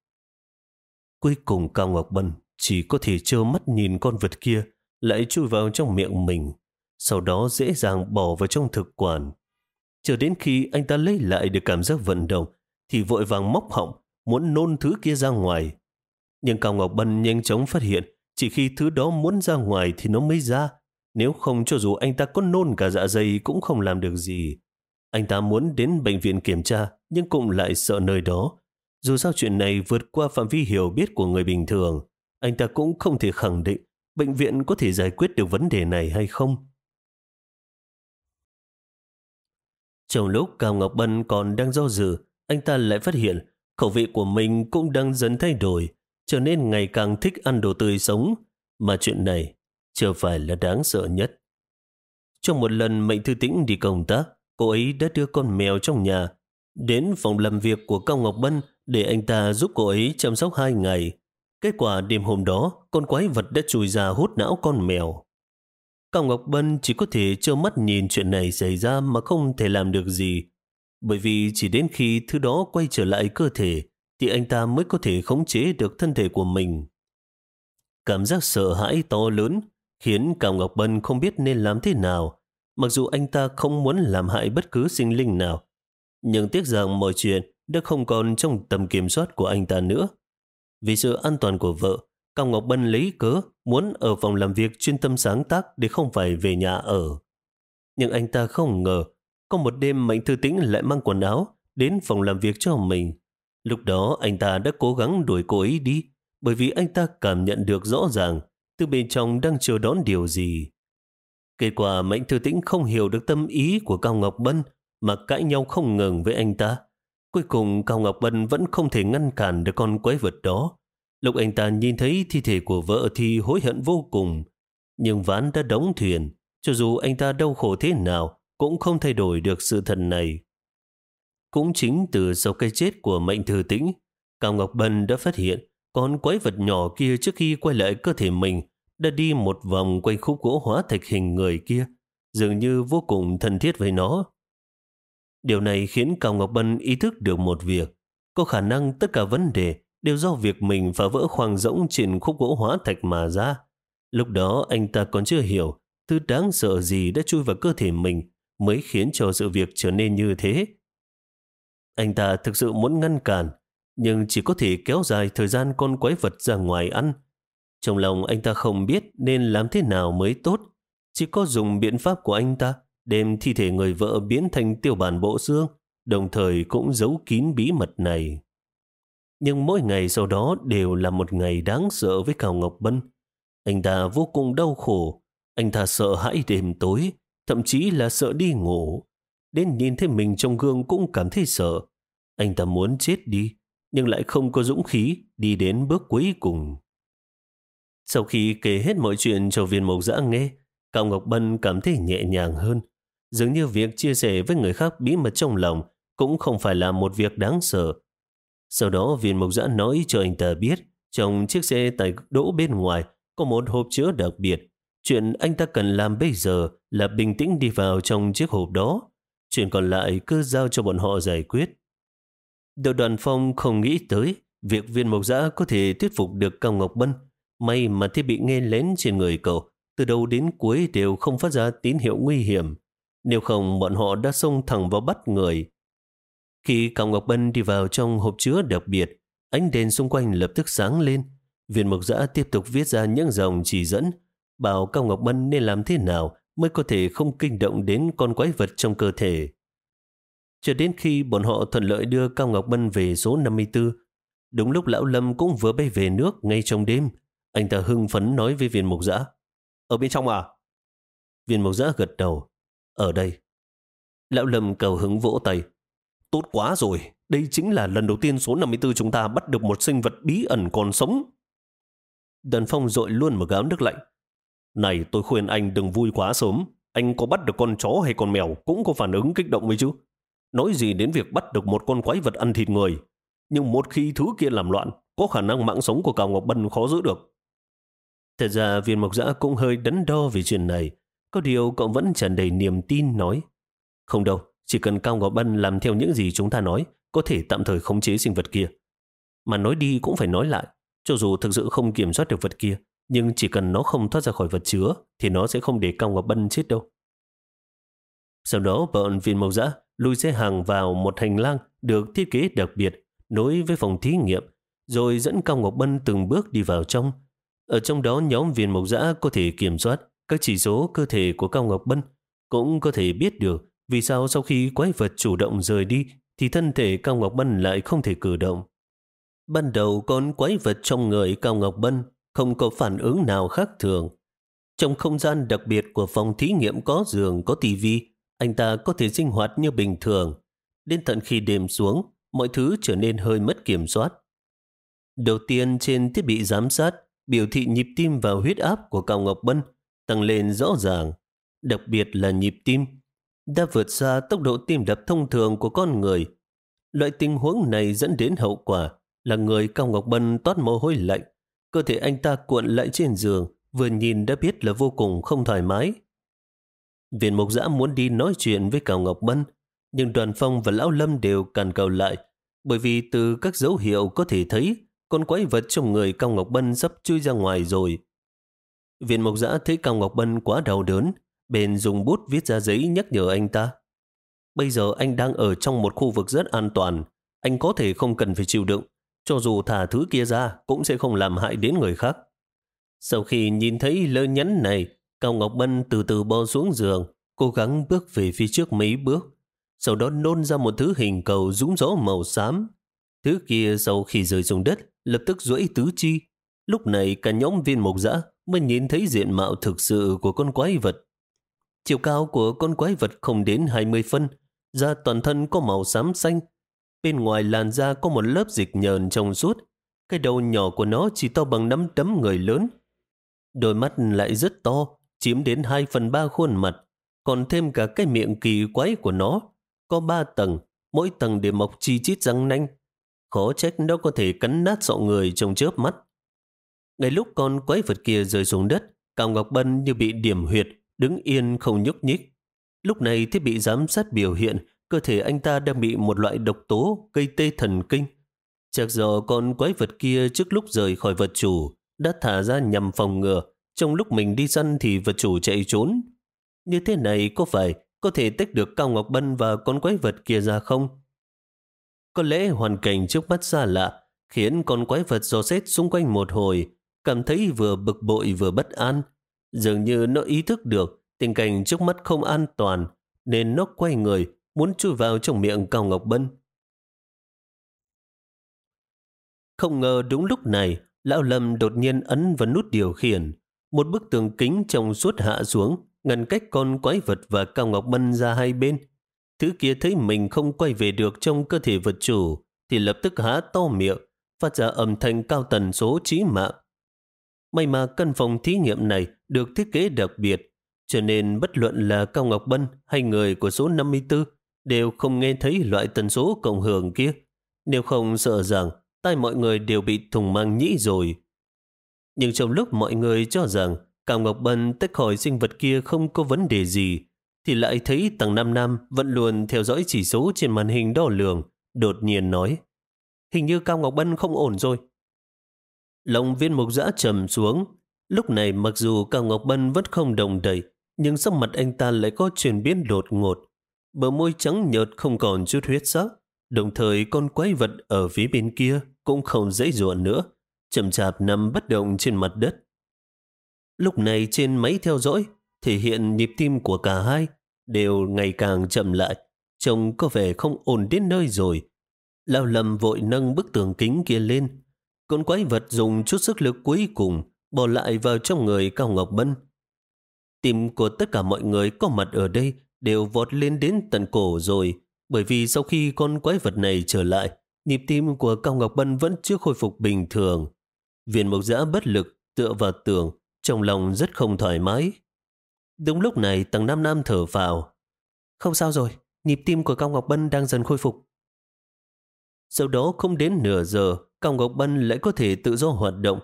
Cuối cùng Cao Ngọc Bân chỉ có thể trơ mắt nhìn con vật kia lại chui vào trong miệng mình, sau đó dễ dàng bỏ vào trong thực quản. Chờ đến khi anh ta lấy lại được cảm giác vận động, thì vội vàng móc họng, muốn nôn thứ kia ra ngoài. Nhưng Cao Ngọc Bân nhanh chóng phát hiện, chỉ khi thứ đó muốn ra ngoài thì nó mới ra. Nếu không cho dù anh ta có nôn cả dạ dày cũng không làm được gì. Anh ta muốn đến bệnh viện kiểm tra, nhưng cũng lại sợ nơi đó. Dù sao chuyện này vượt qua phạm vi hiểu biết của người bình thường, anh ta cũng không thể khẳng định bệnh viện có thể giải quyết được vấn đề này hay không. Trong lúc Cao Ngọc Bân còn đang do dự, anh ta lại phát hiện khẩu vị của mình cũng đang dần thay đổi, trở nên ngày càng thích ăn đồ tươi sống, mà chuyện này chưa phải là đáng sợ nhất. Trong một lần mệnh Thư Tĩnh đi công tác, cô ấy đã đưa con mèo trong nhà đến phòng làm việc của Cao Ngọc Bân để anh ta giúp cô ấy chăm sóc hai ngày. Kết quả đêm hôm đó, con quái vật đã chui ra hút não con mèo. Cao Ngọc Bân chỉ có thể trơ mắt nhìn chuyện này xảy ra mà không thể làm được gì. Bởi vì chỉ đến khi thứ đó quay trở lại cơ thể thì anh ta mới có thể khống chế được thân thể của mình. Cảm giác sợ hãi to lớn khiến Cao Ngọc Bân không biết nên làm thế nào. Mặc dù anh ta không muốn làm hại bất cứ sinh linh nào, nhưng tiếc rằng mọi chuyện đã không còn trong tầm kiểm soát của anh ta nữa. Vì sự an toàn của vợ, Cao Ngọc Bân lấy cớ muốn ở phòng làm việc chuyên tâm sáng tác để không phải về nhà ở. Nhưng anh ta không ngờ, có một đêm Mạnh Thư Tĩnh lại mang quần áo đến phòng làm việc cho mình. Lúc đó anh ta đã cố gắng đuổi cô ấy đi, bởi vì anh ta cảm nhận được rõ ràng từ bên trong đang chờ đón điều gì. Kết quả Mạnh Thư Tĩnh không hiểu được tâm ý của Cao Ngọc Bân mà cãi nhau không ngừng với anh ta. Cuối cùng Cao Ngọc Bân vẫn không thể ngăn cản được con quái vật đó. Lúc anh ta nhìn thấy thi thể của vợ thì hối hận vô cùng. Nhưng ván đã đóng thuyền, cho dù anh ta đau khổ thế nào cũng không thay đổi được sự thật này. Cũng chính từ sau cái chết của Mạnh Thư Tĩnh, Cao Ngọc Bân đã phát hiện con quái vật nhỏ kia trước khi quay lại cơ thể mình đã đi một vòng quanh khúc gỗ hóa thạch hình người kia, dường như vô cùng thân thiết với nó. Điều này khiến Cao Ngọc Bân ý thức được một việc. Có khả năng tất cả vấn đề đều do việc mình phá vỡ khoang rỗng trên khúc gỗ hóa thạch mà ra. Lúc đó anh ta còn chưa hiểu thứ đáng sợ gì đã chui vào cơ thể mình mới khiến cho sự việc trở nên như thế. Anh ta thực sự muốn ngăn cản, nhưng chỉ có thể kéo dài thời gian con quái vật ra ngoài ăn. Trong lòng anh ta không biết nên làm thế nào mới tốt, chỉ có dùng biện pháp của anh ta đem thi thể người vợ biến thành tiêu bản bộ xương, đồng thời cũng giấu kín bí mật này. Nhưng mỗi ngày sau đó đều là một ngày đáng sợ với Cao Ngọc Bân. Anh ta vô cùng đau khổ, anh ta sợ hãi đêm tối, thậm chí là sợ đi ngủ. Đến nhìn thấy mình trong gương cũng cảm thấy sợ. Anh ta muốn chết đi, nhưng lại không có dũng khí đi đến bước cuối cùng. Sau khi kể hết mọi chuyện cho viên mộc dã nghe, Cao Ngọc Bân cảm thấy nhẹ nhàng hơn. Dường như việc chia sẻ với người khác bí mật trong lòng cũng không phải là một việc đáng sợ. Sau đó, viên mộc giã nói cho anh ta biết, trong chiếc xe tại đỗ bên ngoài có một hộp chứa đặc biệt. Chuyện anh ta cần làm bây giờ là bình tĩnh đi vào trong chiếc hộp đó. Chuyện còn lại cứ giao cho bọn họ giải quyết. Đầu đoàn phong không nghĩ tới việc viên mộc giã có thể thuyết phục được Cao Ngọc Bân. May mà thiết bị nghe lén trên người cậu, từ đầu đến cuối đều không phát ra tín hiệu nguy hiểm. Nếu không, bọn họ đã xông thẳng vào bắt người. Khi Cao Ngọc Bân đi vào trong hộp chứa đặc biệt, ánh đèn xung quanh lập tức sáng lên. Viên mộc giã tiếp tục viết ra những dòng chỉ dẫn, bảo Cao Ngọc Bân nên làm thế nào mới có thể không kinh động đến con quái vật trong cơ thể. Cho đến khi bọn họ thuận lợi đưa Cao Ngọc Bân về số 54, đúng lúc Lão Lâm cũng vừa bay về nước ngay trong đêm, anh ta hưng phấn nói với viên mộc giã. Ở bên trong à? Viên mộc giã gật đầu. Ở đây. Lão Lâm cầu hứng vỗ tay. Tốt quá rồi, đây chính là lần đầu tiên số 54 chúng ta bắt được một sinh vật bí ẩn còn sống. Đần Phong dội luôn một gáo nước lạnh. Này, tôi khuyên anh đừng vui quá sớm. Anh có bắt được con chó hay con mèo cũng có phản ứng kích động với chứ. Nói gì đến việc bắt được một con quái vật ăn thịt người. Nhưng một khi thứ kia làm loạn, có khả năng mạng sống của Cao Ngọc Bân khó giữ được. Thật ra viên mộc giã cũng hơi đắn đo về chuyện này. Có điều cậu vẫn tràn đầy niềm tin nói. Không đâu, chỉ cần Cao Ngọc Bân làm theo những gì chúng ta nói, có thể tạm thời khống chế sinh vật kia. Mà nói đi cũng phải nói lại, cho dù thực sự không kiểm soát được vật kia, nhưng chỉ cần nó không thoát ra khỏi vật chứa, thì nó sẽ không để Cao Ngọc Bân chết đâu. Sau đó bọn viên màu giã lùi xe hàng vào một hành lang được thiết kế đặc biệt nối với phòng thí nghiệm, rồi dẫn Cao Ngọc Bân từng bước đi vào trong. Ở trong đó nhóm viên mộc giã có thể kiểm soát các chỉ số cơ thể của Cao Ngọc Bân, cũng có thể biết được vì sao sau khi quái vật chủ động rời đi thì thân thể Cao Ngọc Bân lại không thể cử động. Ban đầu con quái vật trong người Cao Ngọc Bân không có phản ứng nào khác thường. Trong không gian đặc biệt của phòng thí nghiệm có giường, có tivi, anh ta có thể sinh hoạt như bình thường. Đến tận khi đêm xuống, mọi thứ trở nên hơi mất kiểm soát. Đầu tiên trên thiết bị giám sát, biểu thị nhịp tim và huyết áp của Cao Ngọc Bân tăng lên rõ ràng. đặc biệt là nhịp tim, đã vượt xa tốc độ tim đập thông thường của con người. Loại tình huống này dẫn đến hậu quả là người Cao Ngọc Bân toát mồ hôi lạnh, cơ thể anh ta cuộn lại trên giường, vừa nhìn đã biết là vô cùng không thoải mái. Viện Mộc Giã muốn đi nói chuyện với Cao Ngọc Bân, nhưng Đoàn Phong và Lão Lâm đều cản cầu lại, bởi vì từ các dấu hiệu có thể thấy con quái vật trong người Cao Ngọc Bân sắp chui ra ngoài rồi. Viện Mộc Giã thấy Cao Ngọc Bân quá đau đớn, bèn dùng bút viết ra giấy nhắc nhở anh ta. Bây giờ anh đang ở trong một khu vực rất an toàn, anh có thể không cần phải chịu đựng, cho dù thả thứ kia ra cũng sẽ không làm hại đến người khác. Sau khi nhìn thấy lời nhắn này, Cao Ngọc Bân từ từ bò xuống giường, cố gắng bước về phía trước mấy bước, sau đó nôn ra một thứ hình cầu rúng gió màu xám. Thứ kia sau khi rơi xuống đất, lập tức duỗi tứ chi. Lúc này cả nhóm viên mộc dã mới nhìn thấy diện mạo thực sự của con quái vật. Chiều cao của con quái vật không đến 20 phân, da toàn thân có màu xám xanh. Bên ngoài làn da có một lớp dịch nhờn trong suốt. Cái đầu nhỏ của nó chỉ to bằng nắm đấm người lớn. Đôi mắt lại rất to, chiếm đến 2 phần 3 khuôn mặt, còn thêm cả cái miệng kỳ quái của nó. Có 3 tầng, mỗi tầng đều mọc chi chít răng nanh. Khó trách nó có thể cắn nát sọ người trong chớp mắt. Ngay lúc con quái vật kia rơi xuống đất, Cao Ngọc Bân như bị điểm huyệt, đứng yên không nhúc nhích. Lúc này thiết bị giám sát biểu hiện cơ thể anh ta đang bị một loại độc tố gây tê thần kinh. Chắc do con quái vật kia trước lúc rời khỏi vật chủ đã thả ra nhằm phòng ngừa. Trong lúc mình đi săn thì vật chủ chạy trốn. Như thế này có phải có thể tách được Cao Ngọc Bân và con quái vật kia ra không? Có lẽ hoàn cảnh trước mắt xa lạ khiến con quái vật dò xét xung quanh một hồi cảm thấy vừa bực bội vừa bất an. Dường như nó ý thức được tình cảnh trước mắt không an toàn nên nó quay người muốn chui vào trong miệng Cao Ngọc Bân. Không ngờ đúng lúc này Lão Lâm đột nhiên ấn vào nút điều khiển. Một bức tường kính trong suốt hạ xuống, ngăn cách con quái vật và Cao Ngọc Bân ra hai bên. Thứ kia thấy mình không quay về được trong cơ thể vật chủ, thì lập tức há to miệng, phát ra âm thanh cao tần số chí mạng. May mà căn phòng thí nghiệm này được thiết kế đặc biệt, cho nên bất luận là Cao Ngọc Bân hay người của số 54 đều không nghe thấy loại tần số cộng hưởng kia. Nếu không sợ rằng tai mọi người đều bị thùng mang nhĩ rồi. Nhưng trong lúc mọi người cho rằng Cao Ngọc Bân tách khỏi sinh vật kia không có vấn đề gì, thì lại thấy tầng 5 năm vẫn luôn theo dõi chỉ số trên màn hình đo lường, đột nhiên nói, hình như Cao Ngọc Bân không ổn rồi. Lòng viên mục giã trầm xuống, lúc này mặc dù Cao Ngọc Bân vẫn không đồng đầy, nhưng sắc mặt anh ta lại có chuyển biến đột ngột. Bờ môi trắng nhợt không còn chút huyết sắc, đồng thời con quái vật ở phía bên kia cũng không dễ dụa nữa, chậm chạp nằm bất động trên mặt đất. Lúc này trên máy theo dõi, thể hiện nhịp tim của cả hai đều ngày càng chậm lại, trông có vẻ không ổn đến nơi rồi. Lao lầm vội nâng bức tường kính kia lên. Con quái vật dùng chút sức lực cuối cùng bỏ lại vào trong người Cao Ngọc Bân. Tim của tất cả mọi người có mặt ở đây đều vọt lên đến tận cổ rồi, bởi vì sau khi con quái vật này trở lại, nhịp tim của Cao Ngọc Bân vẫn chưa khôi phục bình thường. Viên mộc giã bất lực, tựa vào tường, trong lòng rất không thoải mái. Đúng lúc này tầng Nam Nam thở vào. Không sao rồi, nhịp tim của Cao Ngọc Bân đang dần khôi phục. Sau đó không đến nửa giờ, Cao Ngọc Bân lại có thể tự do hoạt động.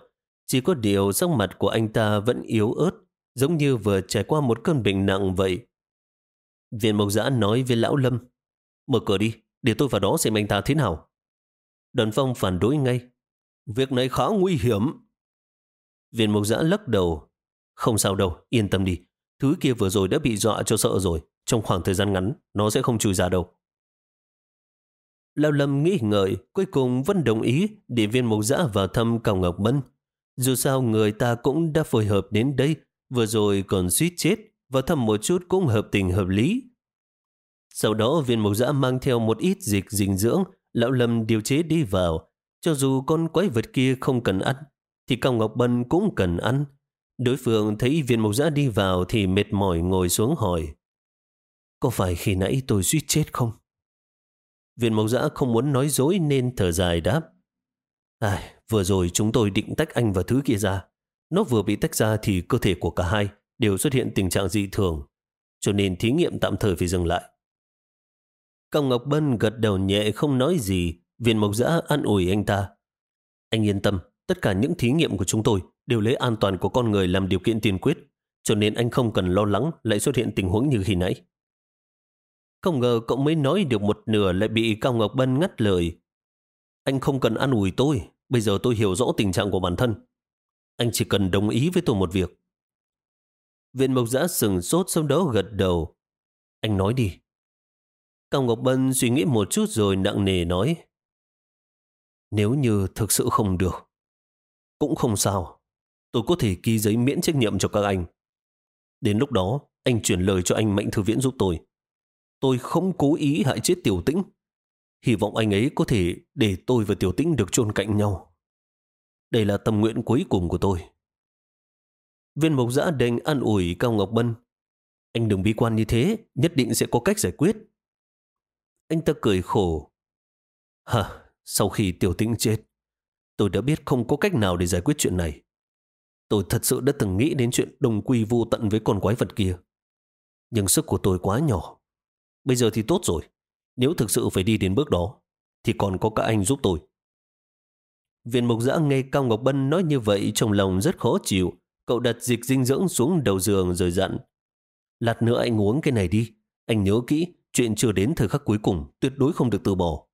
Chỉ có điều sắc mặt của anh ta vẫn yếu ớt, giống như vừa trải qua một cơn bệnh nặng vậy. Viện Mộc Giã nói với Lão Lâm, mở cửa đi, để tôi vào đó xem anh ta thế nào. Đoàn phong phản đối ngay. Việc này khá nguy hiểm. Viện Mộc Giã lắc đầu. Không sao đâu, yên tâm đi. Thứ kia vừa rồi đã bị dọa cho sợ rồi. Trong khoảng thời gian ngắn, nó sẽ không chui ra đâu. Lão Lâm nghĩ ngợi, cuối cùng vẫn đồng ý để viên mộc giã vào thăm Cao Ngọc Bân. Dù sao người ta cũng đã phối hợp đến đây, vừa rồi còn suýt chết, và thăm một chút cũng hợp tình hợp lý. Sau đó viên mộc giã mang theo một ít dịch dinh dưỡng, lão Lâm điều chế đi vào. Cho dù con quái vật kia không cần ăn, thì Cao Ngọc Bân cũng cần ăn. Đối phương thấy viên mộc giã đi vào thì mệt mỏi ngồi xuống hỏi. Có phải khi nãy tôi suýt chết không? Viên mộc giã không muốn nói dối nên thở dài đáp. À, vừa rồi chúng tôi định tách anh và thứ kia ra. Nó vừa bị tách ra thì cơ thể của cả hai đều xuất hiện tình trạng dị thường. cho nên thí nghiệm tạm thời phải dừng lại. Cao Ngọc Bân gật đầu nhẹ không nói gì, viên mộc giã an ủi anh ta. Anh yên tâm, tất cả những thí nghiệm của chúng tôi đều lấy an toàn của con người làm điều kiện tiên quyết, cho nên anh không cần lo lắng lại xuất hiện tình huống như khi nãy. Không ngờ cậu mới nói được một nửa lại bị Cao Ngọc Bân ngắt lời. Anh không cần an ủi tôi, bây giờ tôi hiểu rõ tình trạng của bản thân. Anh chỉ cần đồng ý với tôi một việc. Viện Mộc Giã sừng sốt sau đó gật đầu. Anh nói đi. Cao Ngọc Bân suy nghĩ một chút rồi nặng nề nói. Nếu như thực sự không được, cũng không sao. Tôi có thể ký giấy miễn trách nhiệm cho các anh. Đến lúc đó, anh chuyển lời cho anh Mạnh Thư Viễn giúp tôi. Tôi không cố ý hại chết Tiểu Tĩnh. Hy vọng anh ấy có thể để tôi và Tiểu Tĩnh được chôn cạnh nhau. Đây là tâm nguyện cuối cùng của tôi. Viên mộc giã đành an ủi Cao Ngọc Bân. Anh đừng bi quan như thế, nhất định sẽ có cách giải quyết. Anh ta cười khổ. Hả, sau khi Tiểu Tĩnh chết, tôi đã biết không có cách nào để giải quyết chuyện này. Tôi thật sự đã từng nghĩ đến chuyện đồng quy vô tận với con quái vật kia. Nhưng sức của tôi quá nhỏ. Bây giờ thì tốt rồi. Nếu thực sự phải đi đến bước đó, thì còn có các anh giúp tôi. Viện mục giã nghe Cao Ngọc Bân nói như vậy trong lòng rất khó chịu. Cậu đặt dịch dinh dưỡng xuống đầu giường rồi dặn. Lát nữa anh uống cái này đi. Anh nhớ kỹ, chuyện chưa đến thời khắc cuối cùng, tuyệt đối không được từ bỏ.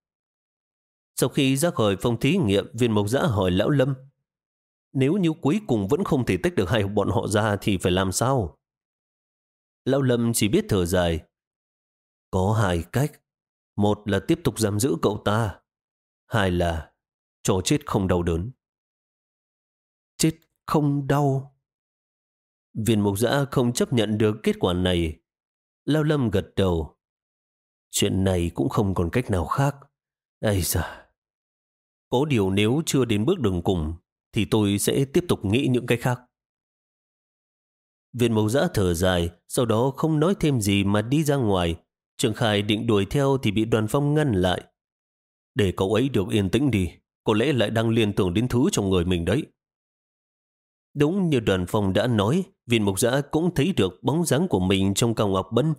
Sau khi ra khỏi phòng thí nghiệm, viên mộc giã hỏi Lão Lâm. Nếu như cuối cùng vẫn không thể tách được hai bọn họ ra thì phải làm sao? Lão Lâm chỉ biết thở dài. Có hai cách. Một là tiếp tục giam giữ cậu ta. Hai là cho chết không đau đớn. Chết không đau. Viên mục giã không chấp nhận được kết quả này. Lao Lâm gật đầu. Chuyện này cũng không còn cách nào khác. Ây da. Có điều nếu chưa đến bước đường cùng, thì tôi sẽ tiếp tục nghĩ những cái khác. Viên mộc giã thở dài, sau đó không nói thêm gì mà đi ra ngoài. Trường Khải định đuổi theo thì bị đoàn phong ngăn lại. Để cậu ấy được yên tĩnh đi, có lẽ lại đang liên tưởng đến thứ trong người mình đấy. Đúng như đoàn phong đã nói, viên mục giã cũng thấy được bóng dáng của mình trong cao ngọc bân.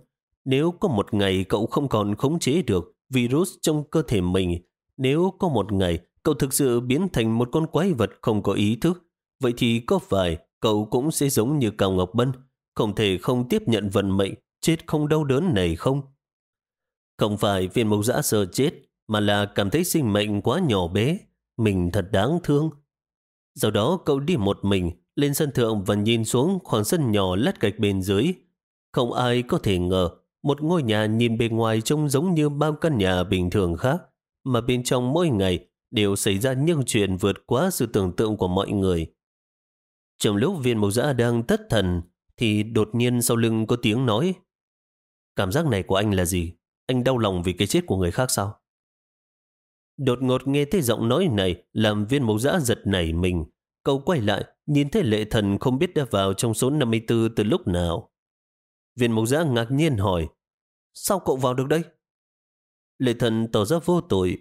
Nếu có một ngày cậu không còn khống chế được virus trong cơ thể mình, nếu có một ngày cậu thực sự biến thành một con quái vật không có ý thức, vậy thì có phải cậu cũng sẽ giống như Cao Ngọc Bân, không thể không tiếp nhận vận mệnh chết không đau đớn này không? Không phải viên mục giã sợ chết, mà là cảm thấy sinh mệnh quá nhỏ bé, mình thật đáng thương. Sau đó cậu đi một mình, lên sân thượng và nhìn xuống khoảng sân nhỏ lát gạch bên dưới. Không ai có thể ngờ, một ngôi nhà nhìn bề ngoài trông giống như bao căn nhà bình thường khác, mà bên trong mỗi ngày đều xảy ra những chuyện vượt quá sự tưởng tượng của mọi người. Trong lúc viên mộc giã đang thất thần, thì đột nhiên sau lưng có tiếng nói. Cảm giác này của anh là gì? Anh đau lòng vì cái chết của người khác sao? Đột ngột nghe thấy giọng nói này làm viên mẫu giã giật nảy mình. Cậu quay lại, nhìn thấy lệ thần không biết đã vào trong số 54 từ lúc nào. Viên mẫu giã ngạc nhiên hỏi, sao cậu vào được đây? Lệ thần tỏ ra vô tội.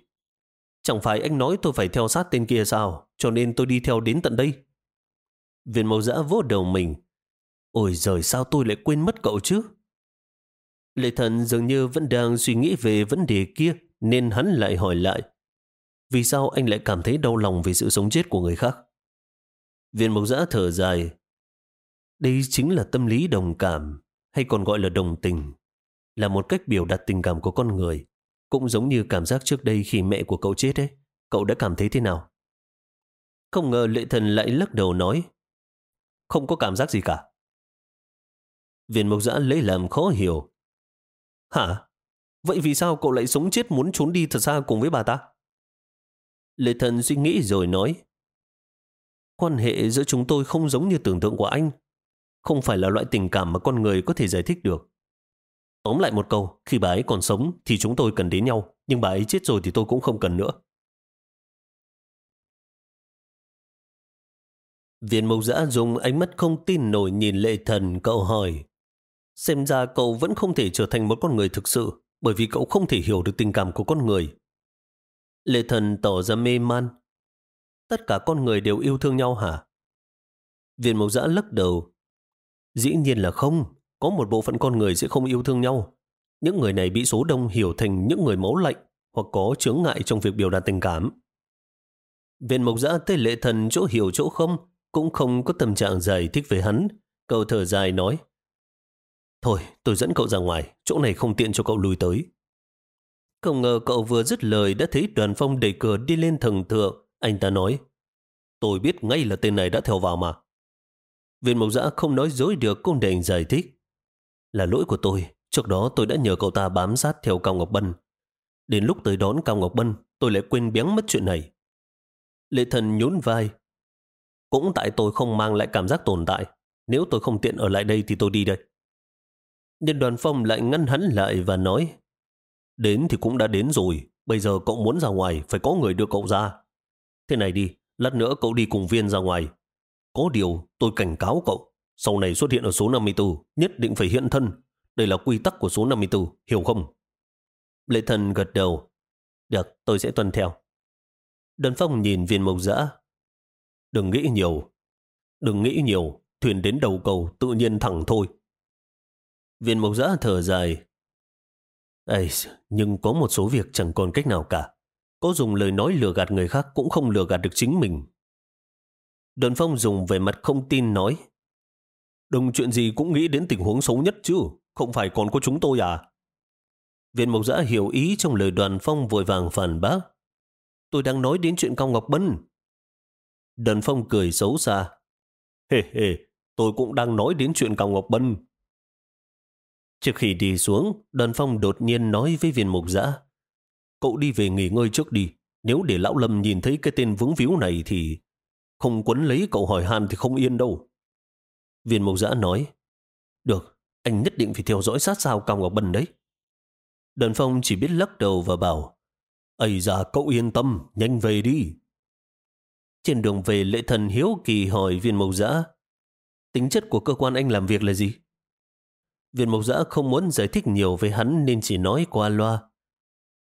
Chẳng phải anh nói tôi phải theo sát tên kia sao, cho nên tôi đi theo đến tận đây. Viên mẫu giã vô đầu mình. Ôi giời sao tôi lại quên mất cậu chứ? Lệ thần dường như vẫn đang suy nghĩ về vấn đề kia nên hắn lại hỏi lại. Vì sao anh lại cảm thấy đau lòng về sự sống chết của người khác? Viên mộc giã thở dài. Đây chính là tâm lý đồng cảm, hay còn gọi là đồng tình. Là một cách biểu đạt tình cảm của con người. Cũng giống như cảm giác trước đây khi mẹ của cậu chết ấy. Cậu đã cảm thấy thế nào? Không ngờ lệ thần lại lắc đầu nói. Không có cảm giác gì cả. Viên mộc giã lấy làm khó hiểu. Hả? Vậy vì sao cậu lại sống chết muốn trốn đi thật xa cùng với bà ta? Lệ thần suy nghĩ rồi nói. Quan hệ giữa chúng tôi không giống như tưởng tượng của anh. Không phải là loại tình cảm mà con người có thể giải thích được. Tóm lại một câu, khi bà ấy còn sống thì chúng tôi cần đến nhau, nhưng bà ấy chết rồi thì tôi cũng không cần nữa. Viên mộc giã dùng ánh mắt không tin nổi nhìn lệ thần, cậu hỏi. Xem ra cậu vẫn không thể trở thành một con người thực sự, bởi vì cậu không thể hiểu được tình cảm của con người. Lệ thần tỏ ra mê man. Tất cả con người đều yêu thương nhau hả? Viên mộc giã lắc đầu. Dĩ nhiên là không. có một bộ phận con người sẽ không yêu thương nhau. Những người này bị số đông hiểu thành những người máu lạnh hoặc có chướng ngại trong việc biểu đạt tình cảm. Viên mộc giã tới lệ thần chỗ hiểu chỗ không, cũng không có tâm trạng giải thích về hắn. Cậu thở dài nói, Thôi, tôi dẫn cậu ra ngoài, chỗ này không tiện cho cậu lùi tới. Không ngờ cậu vừa dứt lời đã thấy đoàn phong đẩy cửa đi lên thần thượng. Anh ta nói, tôi biết ngay là tên này đã theo vào mà. Viên mộc giã không nói dối được cung đành giải thích. Là lỗi của tôi, trước đó tôi đã nhờ cậu ta bám sát theo Cao Ngọc Bân. Đến lúc tới đón Cao Ngọc Bân, tôi lại quên biếng mất chuyện này. Lệ thần nhún vai. Cũng tại tôi không mang lại cảm giác tồn tại. Nếu tôi không tiện ở lại đây thì tôi đi đây. Nhân đoàn phong lại ngăn hắn lại và nói Đến thì cũng đã đến rồi, bây giờ cậu muốn ra ngoài, phải có người đưa cậu ra. Thế này đi, lát nữa cậu đi cùng viên ra ngoài. Có điều, tôi cảnh cáo cậu, sau này xuất hiện ở số 54, nhất định phải hiện thân. Đây là quy tắc của số 54, hiểu không? Lệ thần gật đầu. Được, tôi sẽ tuân theo. Đoàn phong nhìn viên mộc dã. Đừng nghĩ nhiều. Đừng nghĩ nhiều, thuyền đến đầu cầu tự nhiên thẳng thôi. Viên mộc Giã thở dài. Ây, nhưng có một số việc chẳng còn cách nào cả. Có dùng lời nói lừa gạt người khác cũng không lừa gạt được chính mình. Đơn phong dùng về mặt không tin nói. Đừng chuyện gì cũng nghĩ đến tình huống xấu nhất chứ, không phải còn có chúng tôi à? Viên mộc giã hiểu ý trong lời đoàn phong vội vàng phản bác. Tôi đang nói đến chuyện Cao Ngọc Bân. Đoàn phong cười xấu xa. Hề hề, tôi cũng đang nói đến chuyện Cao Ngọc Bân. Trước khi đi xuống, đoàn phong đột nhiên nói với viên mục giã. Cậu đi về nghỉ ngơi trước đi. Nếu để lão lâm nhìn thấy cái tên vướng víu này thì không quấn lấy cậu hỏi han thì không yên đâu. Viên mục giã nói. Được, anh nhất định phải theo dõi sát sao Cao Ngọc Bân đấy. Đoàn phong chỉ biết lắc đầu và bảo. Ây da cậu yên tâm, nhanh về đi. Trên đường về lệ thần hiếu kỳ hỏi viên mộc giã. Tính chất của cơ quan anh làm việc là gì? Viện mộc giã không muốn giải thích nhiều về hắn nên chỉ nói qua loa.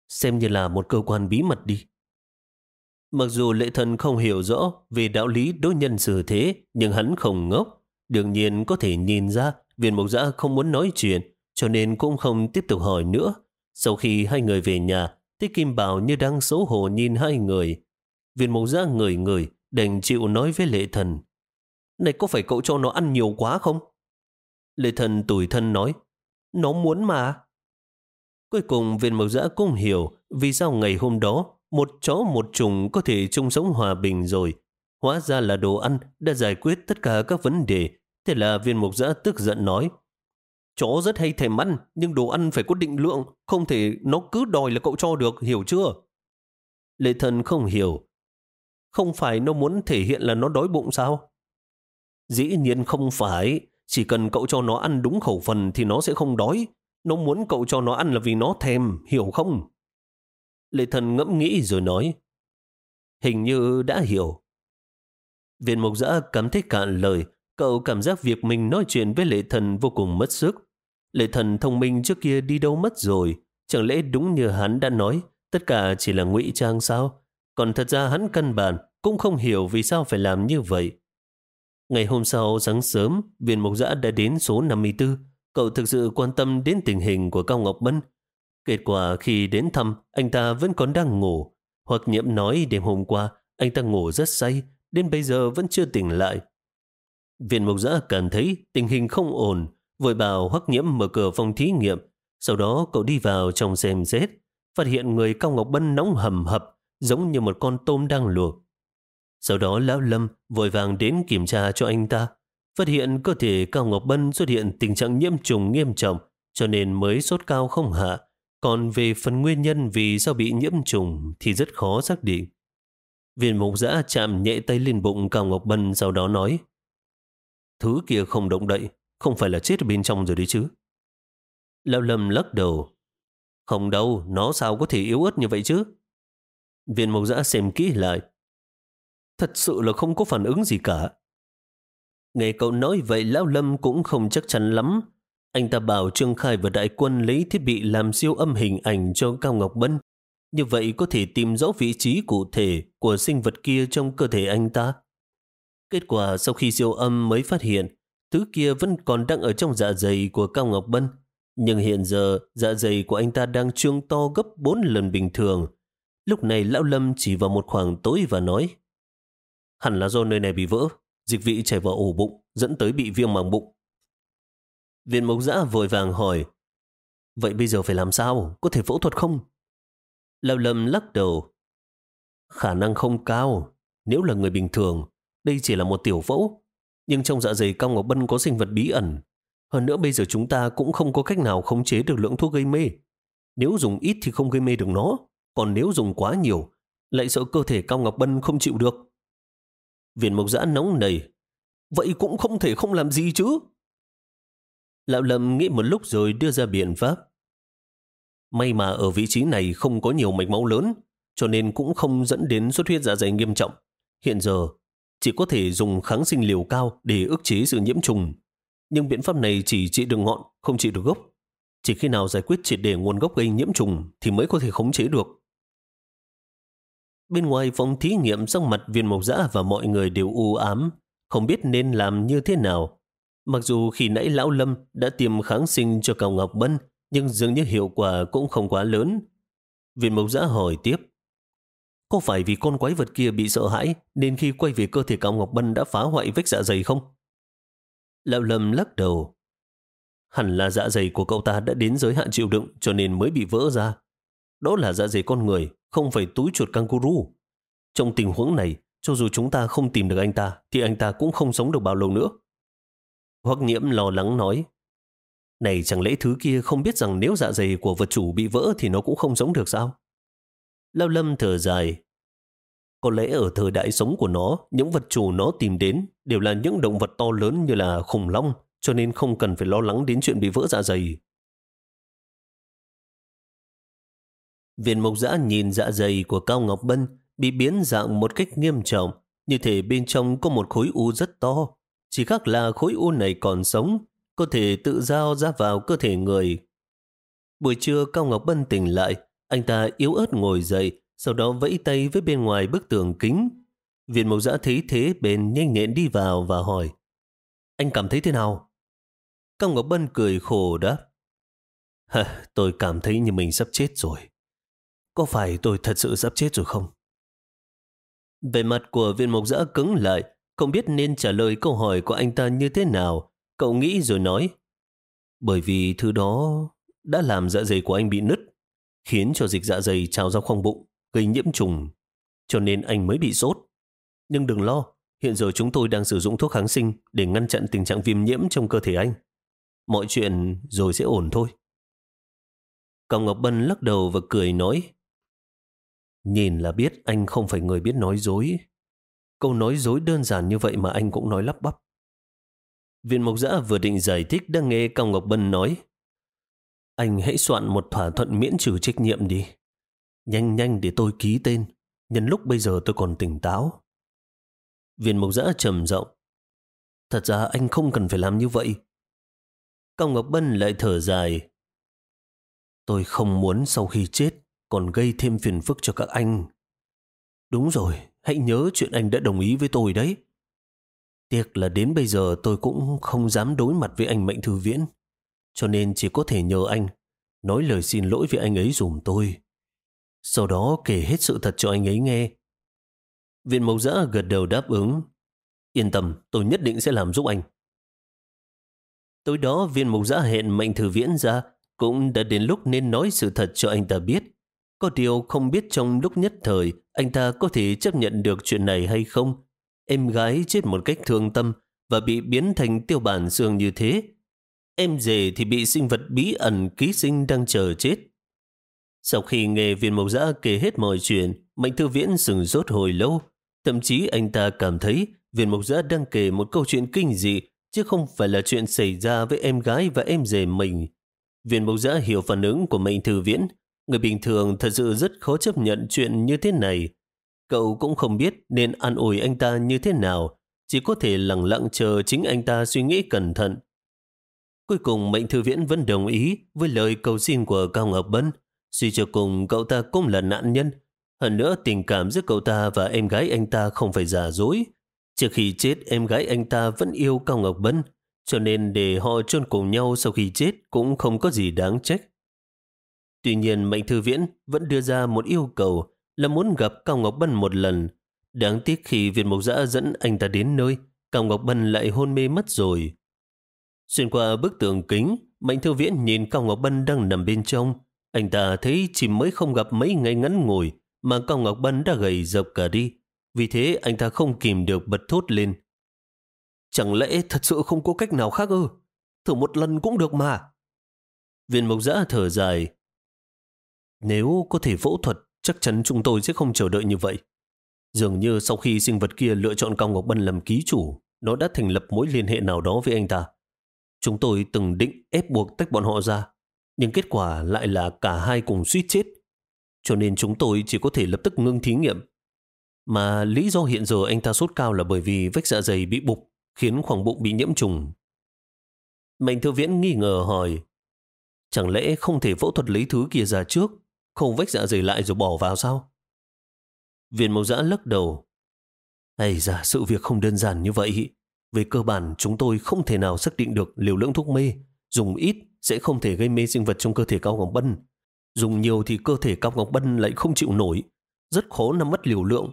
Xem như là một cơ quan bí mật đi. Mặc dù lệ thần không hiểu rõ về đạo lý đối nhân xử thế, nhưng hắn không ngốc. Đương nhiên có thể nhìn ra viên mộc giã không muốn nói chuyện, cho nên cũng không tiếp tục hỏi nữa. Sau khi hai người về nhà, Thích Kim Bảo như đang xấu hổ nhìn hai người. Viên mộc giã người người, đành chịu nói với lệ thần. Này có phải cậu cho nó ăn nhiều quá không? Lệ thần tủi thân nói, nó muốn mà. Cuối cùng viên mộc dã cũng hiểu vì sao ngày hôm đó một chó một trùng có thể chung sống hòa bình rồi. Hóa ra là đồ ăn đã giải quyết tất cả các vấn đề. Thế là viên mộc dã tức giận nói, chó rất hay thèm ăn, nhưng đồ ăn phải có định lượng, không thể nó cứ đòi là cậu cho được, hiểu chưa? Lệ thần không hiểu. Không phải nó muốn thể hiện là nó đói bụng sao? Dĩ nhiên không phải, chỉ cần cậu cho nó ăn đúng khẩu phần thì nó sẽ không đói. Nó muốn cậu cho nó ăn là vì nó thèm, hiểu không? Lệ thần ngẫm nghĩ rồi nói. Hình như đã hiểu. Viên mộc giã cảm thấy cạn lời. Cậu cảm giác việc mình nói chuyện với lệ thần vô cùng mất sức. Lệ thần thông minh trước kia đi đâu mất rồi. Chẳng lẽ đúng như hắn đã nói, tất cả chỉ là ngụy trang sao? Còn thật ra hắn căn bản cũng không hiểu vì sao phải làm như vậy. Ngày hôm sau sáng sớm, viên mục giã đã đến số 54. Cậu thực sự quan tâm đến tình hình của Cao Ngọc Bân. Kết quả khi đến thăm, anh ta vẫn còn đang ngủ. Hoặc nhiễm nói đêm hôm qua, anh ta ngủ rất say, đến bây giờ vẫn chưa tỉnh lại. Viên mục giã cảm thấy tình hình không ổn, vội bảo Hoắc nhiễm mở cửa phòng thí nghiệm. Sau đó cậu đi vào trong xem xét, phát hiện người Cao Ngọc Bân nóng hầm hập, giống như một con tôm đang luộc. Sau đó Lão Lâm vội vàng đến kiểm tra cho anh ta. Phát hiện cơ thể Cao Ngọc Bân xuất hiện tình trạng nhiễm trùng nghiêm trọng, cho nên mới sốt cao không hạ. Còn về phần nguyên nhân vì sao bị nhiễm trùng thì rất khó xác định. Viên mục giã chạm nhẹ tay lên bụng Cao Ngọc Bân sau đó nói Thứ kia không động đậy, không phải là chết ở bên trong rồi đấy chứ. Lão Lâm lắc đầu. Không đâu, nó sao có thể yếu ớt như vậy chứ? Viên mục giã xem kỹ lại, Thật sự là không có phản ứng gì cả. Nghe cậu nói vậy Lão Lâm cũng không chắc chắn lắm. Anh ta bảo Trương Khai và đại quân lấy thiết bị làm siêu âm hình ảnh cho Cao Ngọc Bân. Như vậy có thể tìm rõ vị trí cụ thể của sinh vật kia trong cơ thể anh ta. Kết quả sau khi siêu âm mới phát hiện thứ kia vẫn còn đang ở trong dạ dày của Cao Ngọc Bân. Nhưng hiện giờ, dạ dày của anh ta đang trương to gấp bốn lần bình thường. Lúc này Lão Lâm chỉ vào một khoảng tối và nói Hẳn là do nơi này bị vỡ, dịch vị chảy vào ổ bụng, dẫn tới bị viêm màng bụng. Viên mộc giã vội vàng hỏi Vậy bây giờ phải làm sao? Có thể phẫu thuật không? Lão Lâm lắc đầu Khả năng không cao. Nếu là người bình thường, đây chỉ là một tiểu phẫu. Nhưng trong dạ dày Cao Ngọc Bân có sinh vật bí ẩn. Hơn nữa bây giờ chúng ta cũng không có cách nào khống chế được lượng thuốc gây mê. Nếu dùng ít thì không gây mê được nó. Còn nếu dùng quá nhiều, lại sợ cơ thể Cao Ngọc Bân không chịu được. Viên mộc giã nóng nảy. Vậy cũng không thể không làm gì chứ. Lão Lâm nghĩ một lúc rồi đưa ra biện pháp. May mà ở vị trí này không có nhiều mạch máu lớn, cho nên cũng không dẫn đến xuất huyết dạ dày nghiêm trọng. Hiện giờ, chỉ có thể dùng kháng sinh liều cao để ức chế sự nhiễm trùng. Nhưng biện pháp này chỉ trị được ngọn, không trị được gốc. Chỉ khi nào giải quyết triệt để nguồn gốc gây nhiễm trùng thì mới có thể khống chế được. Bên ngoài phòng thí nghiệm sắc mặt viên mộc dã và mọi người đều u ám, không biết nên làm như thế nào. Mặc dù khi nãy Lão Lâm đã tiêm kháng sinh cho Cao Ngọc Bân, nhưng dường như hiệu quả cũng không quá lớn. Viên mộc dã hỏi tiếp. Có phải vì con quái vật kia bị sợ hãi nên khi quay về cơ thể Cao Ngọc Bân đã phá hoại vách dạ dày không? Lão Lâm lắc đầu. Hẳn là dạ dày của cậu ta đã đến giới hạn chịu đựng cho nên mới bị vỡ ra. Đó là dạ dày con người, không phải túi chuột kangaroo. Trong tình huống này, cho dù chúng ta không tìm được anh ta, thì anh ta cũng không sống được bao lâu nữa. Hoắc nhiễm lo lắng nói, này chẳng lẽ thứ kia không biết rằng nếu dạ dày của vật chủ bị vỡ thì nó cũng không sống được sao? Lao lâm thở dài. Có lẽ ở thời đại sống của nó, những vật chủ nó tìm đến đều là những động vật to lớn như là khủng long, cho nên không cần phải lo lắng đến chuyện bị vỡ dạ dày. Viên mộc giã nhìn dạ dày của Cao Ngọc Bân bị biến dạng một cách nghiêm trọng, như thể bên trong có một khối u rất to. Chỉ khác là khối u này còn sống, có thể tự giao ra vào cơ thể người. Buổi trưa Cao Ngọc Bân tỉnh lại, anh ta yếu ớt ngồi dậy, sau đó vẫy tay với bên ngoài bức tường kính. Viên mộc giã thấy thế bền nhanh nhẹn đi vào và hỏi Anh cảm thấy thế nào? Cao Ngọc Bân cười khổ đáp tôi cảm thấy như mình sắp chết rồi. Có phải tôi thật sự sắp chết rồi không? Về mặt của viên mộc giã cứng lại, không biết nên trả lời câu hỏi của anh ta như thế nào. Cậu nghĩ rồi nói, bởi vì thứ đó đã làm dạ dày của anh bị nứt, khiến cho dịch dạ dày trào ra khoang bụng, gây nhiễm trùng, cho nên anh mới bị sốt. Nhưng đừng lo, hiện giờ chúng tôi đang sử dụng thuốc kháng sinh để ngăn chặn tình trạng viêm nhiễm trong cơ thể anh. Mọi chuyện rồi sẽ ổn thôi. Cao Ngọc Bân lắc đầu và cười nói, Nhìn là biết anh không phải người biết nói dối. Câu nói dối đơn giản như vậy mà anh cũng nói lắp bắp. Viên Mộc Giã vừa định giải thích đang nghe Cao Ngọc Bân nói. Anh hãy soạn một thỏa thuận miễn trừ trách nhiệm đi. Nhanh nhanh để tôi ký tên. Nhân lúc bây giờ tôi còn tỉnh táo. Viên Mộc Giã trầm rộng. Thật ra anh không cần phải làm như vậy. Cao Ngọc Bân lại thở dài. Tôi không muốn sau khi chết còn gây thêm phiền phức cho các anh. Đúng rồi, hãy nhớ chuyện anh đã đồng ý với tôi đấy. Tiếc là đến bây giờ tôi cũng không dám đối mặt với anh Mạnh Thư Viễn, cho nên chỉ có thể nhờ anh nói lời xin lỗi với anh ấy dùm tôi. Sau đó kể hết sự thật cho anh ấy nghe. Viện Mộc Giã gật đầu đáp ứng. Yên tâm, tôi nhất định sẽ làm giúp anh. Tối đó viên mục giã hẹn Mạnh Thư Viễn ra cũng đã đến lúc nên nói sự thật cho anh ta biết. Có điều không biết trong lúc nhất thời anh ta có thể chấp nhận được chuyện này hay không. Em gái chết một cách thương tâm và bị biến thành tiêu bản xương như thế. Em rể thì bị sinh vật bí ẩn ký sinh đang chờ chết. Sau khi nghe viên mộc giã kể hết mọi chuyện, Mạnh Thư Viễn sừng rốt hồi lâu. Thậm chí anh ta cảm thấy viên mộc giã đang kể một câu chuyện kinh dị, chứ không phải là chuyện xảy ra với em gái và em rể mình. Viên mộc giã hiểu phản ứng của Mạnh Thư Viễn, Người bình thường thật sự rất khó chấp nhận chuyện như thế này. Cậu cũng không biết nên an ủi anh ta như thế nào, chỉ có thể lặng lặng chờ chính anh ta suy nghĩ cẩn thận. Cuối cùng mệnh Thư Viễn vẫn đồng ý với lời cầu xin của Cao Ngọc Bân. Suy cho cùng cậu ta cũng là nạn nhân. Hơn nữa tình cảm giữa cậu ta và em gái anh ta không phải giả dối. Trước khi chết em gái anh ta vẫn yêu Cao Ngọc Bân. cho nên để họ chôn cùng nhau sau khi chết cũng không có gì đáng trách. Tuy nhiên Mạnh Thư Viễn vẫn đưa ra một yêu cầu là muốn gặp Cao Ngọc Bân một lần. Đáng tiếc khi viên mộc giã dẫn anh ta đến nơi, Cao Ngọc Bân lại hôn mê mất rồi. Xuyên qua bức tường kính, Mạnh Thư Viễn nhìn Cao Ngọc Bân đang nằm bên trong. Anh ta thấy chỉ mới không gặp mấy ngày ngắn ngồi mà Cao Ngọc Bân đã gầy dập cả đi. Vì thế anh ta không kìm được bật thốt lên. Chẳng lẽ thật sự không có cách nào khác ư? Thử một lần cũng được mà. Viên mộc giã thở dài. Nếu có thể phẫu thuật, chắc chắn chúng tôi sẽ không chờ đợi như vậy. Dường như sau khi sinh vật kia lựa chọn Cao Ngọc Bân làm ký chủ, nó đã thành lập mối liên hệ nào đó với anh ta. Chúng tôi từng định ép buộc tách bọn họ ra, nhưng kết quả lại là cả hai cùng suýt chết. Cho nên chúng tôi chỉ có thể lập tức ngưng thí nghiệm. Mà lý do hiện giờ anh ta sốt cao là bởi vì vách dạ dày bị bục, khiến khoảng bụng bị nhiễm trùng. Mạnh thư viễn nghi ngờ hỏi, chẳng lẽ không thể phẫu thuật lấy thứ kia ra trước, không vách dạ dày lại rồi bỏ vào sao? Viên mẫu giã lắc đầu. Ây ra sự việc không đơn giản như vậy. Về cơ bản chúng tôi không thể nào xác định được liều lượng thuốc mê. Dùng ít sẽ không thể gây mê sinh vật trong cơ thể Cao Ngọc Bân. Dùng nhiều thì cơ thể Cao Ngọc Bân lại không chịu nổi. Rất khó nắm mất liều lượng.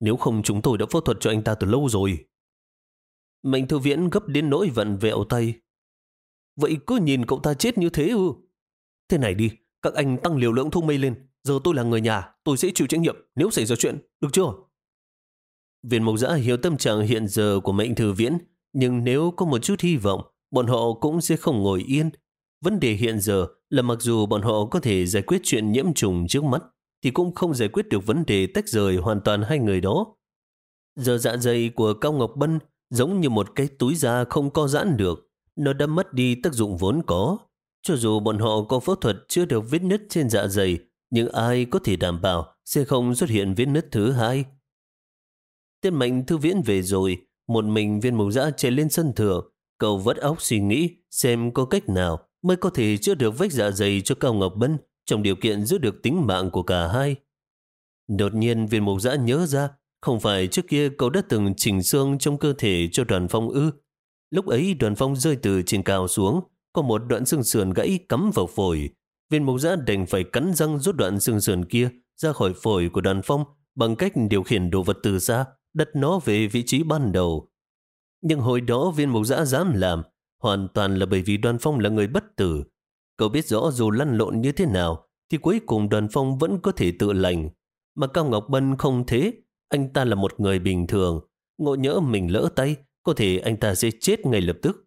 Nếu không chúng tôi đã phẫu thuật cho anh ta từ lâu rồi. Mạnh thư viễn gấp đến nỗi vận vẹo tay. Vậy cứ nhìn cậu ta chết như thế ư? Thế này đi, các anh tăng liều lượng thuốc mê lên. Giờ tôi là người nhà, tôi sẽ chịu trách nhiệm nếu xảy ra chuyện, được chưa? Viên mộc giã hiểu tâm trạng hiện giờ của mệnh thư viễn, nhưng nếu có một chút hy vọng, bọn họ cũng sẽ không ngồi yên. Vấn đề hiện giờ là mặc dù bọn họ có thể giải quyết chuyện nhiễm trùng trước mắt, thì cũng không giải quyết được vấn đề tách rời hoàn toàn hai người đó. Giờ dạ dày của Cao Ngọc Bân giống như một cái túi da không co giãn được, nó đã mất đi tác dụng vốn có. Cho dù bọn họ có phẫu thuật chưa được vết nứt trên dạ dày, nhưng ai có thể đảm bảo sẽ không xuất hiện vết nứt thứ hai. Tiên mạnh thư viễn về rồi, một mình viên mục giã chạy lên sân thượng, cậu vất óc suy nghĩ xem có cách nào mới có thể chữa được vách dạ dày cho Cao Ngọc Bân trong điều kiện giữ được tính mạng của cả hai. Đột nhiên viên mục giã nhớ ra, không phải trước kia cậu đã từng chỉnh xương trong cơ thể cho đoàn phong ư. Lúc ấy đoàn phong rơi từ trên cao xuống, có một đoạn xương sườn gãy cắm vào phổi. Viên mục giã đành phải cắn răng rút đoạn xương sườn kia ra khỏi phổi của đoàn phong bằng cách điều khiển đồ vật từ xa, đặt nó về vị trí ban đầu. Nhưng hồi đó viên mục giã dám làm, hoàn toàn là bởi vì đoàn phong là người bất tử. Cậu biết rõ dù lăn lộn như thế nào, thì cuối cùng đoàn phong vẫn có thể tự lành. Mà Cao Ngọc Bân không thế, anh ta là một người bình thường. Ngộ nhỡ mình lỡ tay, có thể anh ta sẽ chết ngay lập tức.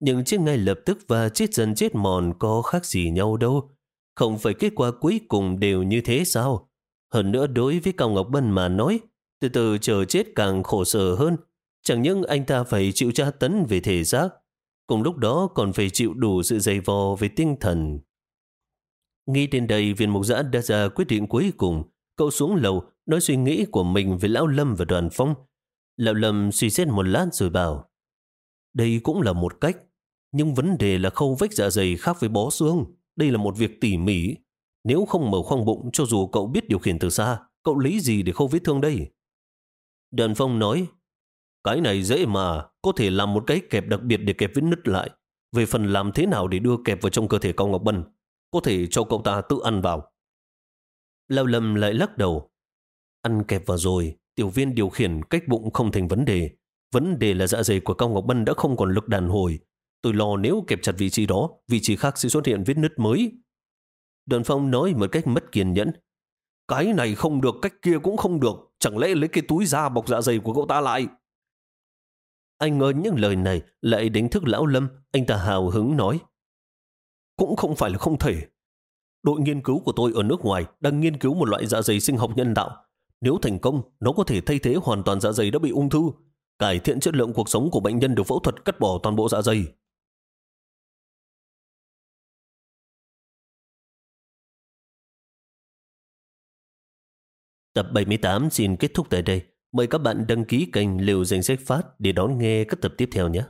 Nhưng chiếc ngay lập tức và chết dần chết mòn có khác gì nhau đâu. Không phải kết quả cuối cùng đều như thế sao? Hơn nữa đối với Cao Ngọc Bân mà nói, từ từ chờ chết càng khổ sở hơn. Chẳng những anh ta phải chịu tra tấn về thể xác, cùng lúc đó còn phải chịu đủ sự dày vò về tinh thần. Nghĩ đến đây, viên mục giã đã ra quyết định cuối cùng. Cậu xuống lầu, nói suy nghĩ của mình với Lão Lâm và đoàn phong. Lão Lâm suy xét một lát rồi bảo, đây cũng là một cách, nhưng vấn đề là khâu vách dạ dày khác với bó xương. Đây là một việc tỉ mỉ. Nếu không mở khoang bụng, cho dù cậu biết điều khiển từ xa, cậu lấy gì để khâu vết thương đây? Đoàn phong nói, cái này dễ mà, có thể làm một cái kẹp đặc biệt để kẹp vết nứt lại. Về phần làm thế nào để đưa kẹp vào trong cơ thể Cao Ngọc Bân, có thể cho cậu ta tự ăn vào. Lao lầm lại lắc đầu. Ăn kẹp vào rồi, tiểu viên điều khiển cách bụng không thành vấn đề. Vấn đề là dạ dày của Cao Ngọc Bân đã không còn lực đàn hồi. Tôi lo nếu kẹp chặt vị trí đó, vị trí khác sẽ xuất hiện vết nứt mới. Đoàn phong nói một cách mất kiên nhẫn. Cái này không được, cách kia cũng không được. Chẳng lẽ lấy cái túi da bọc dạ dày của cậu ta lại? Anh ngờ những lời này lại đánh thức lão Lâm. Anh ta hào hứng nói. Cũng không phải là không thể. Đội nghiên cứu của tôi ở nước ngoài đang nghiên cứu một loại dạ dày sinh học nhân tạo. Nếu thành công, nó có thể thay thế hoàn toàn dạ dày đã bị ung thư, cải thiện chất lượng cuộc sống của bệnh nhân được phẫu thuật cắt bỏ toàn bộ dạ dày. Tập 78 xin kết thúc tại đây. Mời các bạn đăng ký kênh Liều Danh Sách Phát để đón nghe các tập tiếp theo nhé.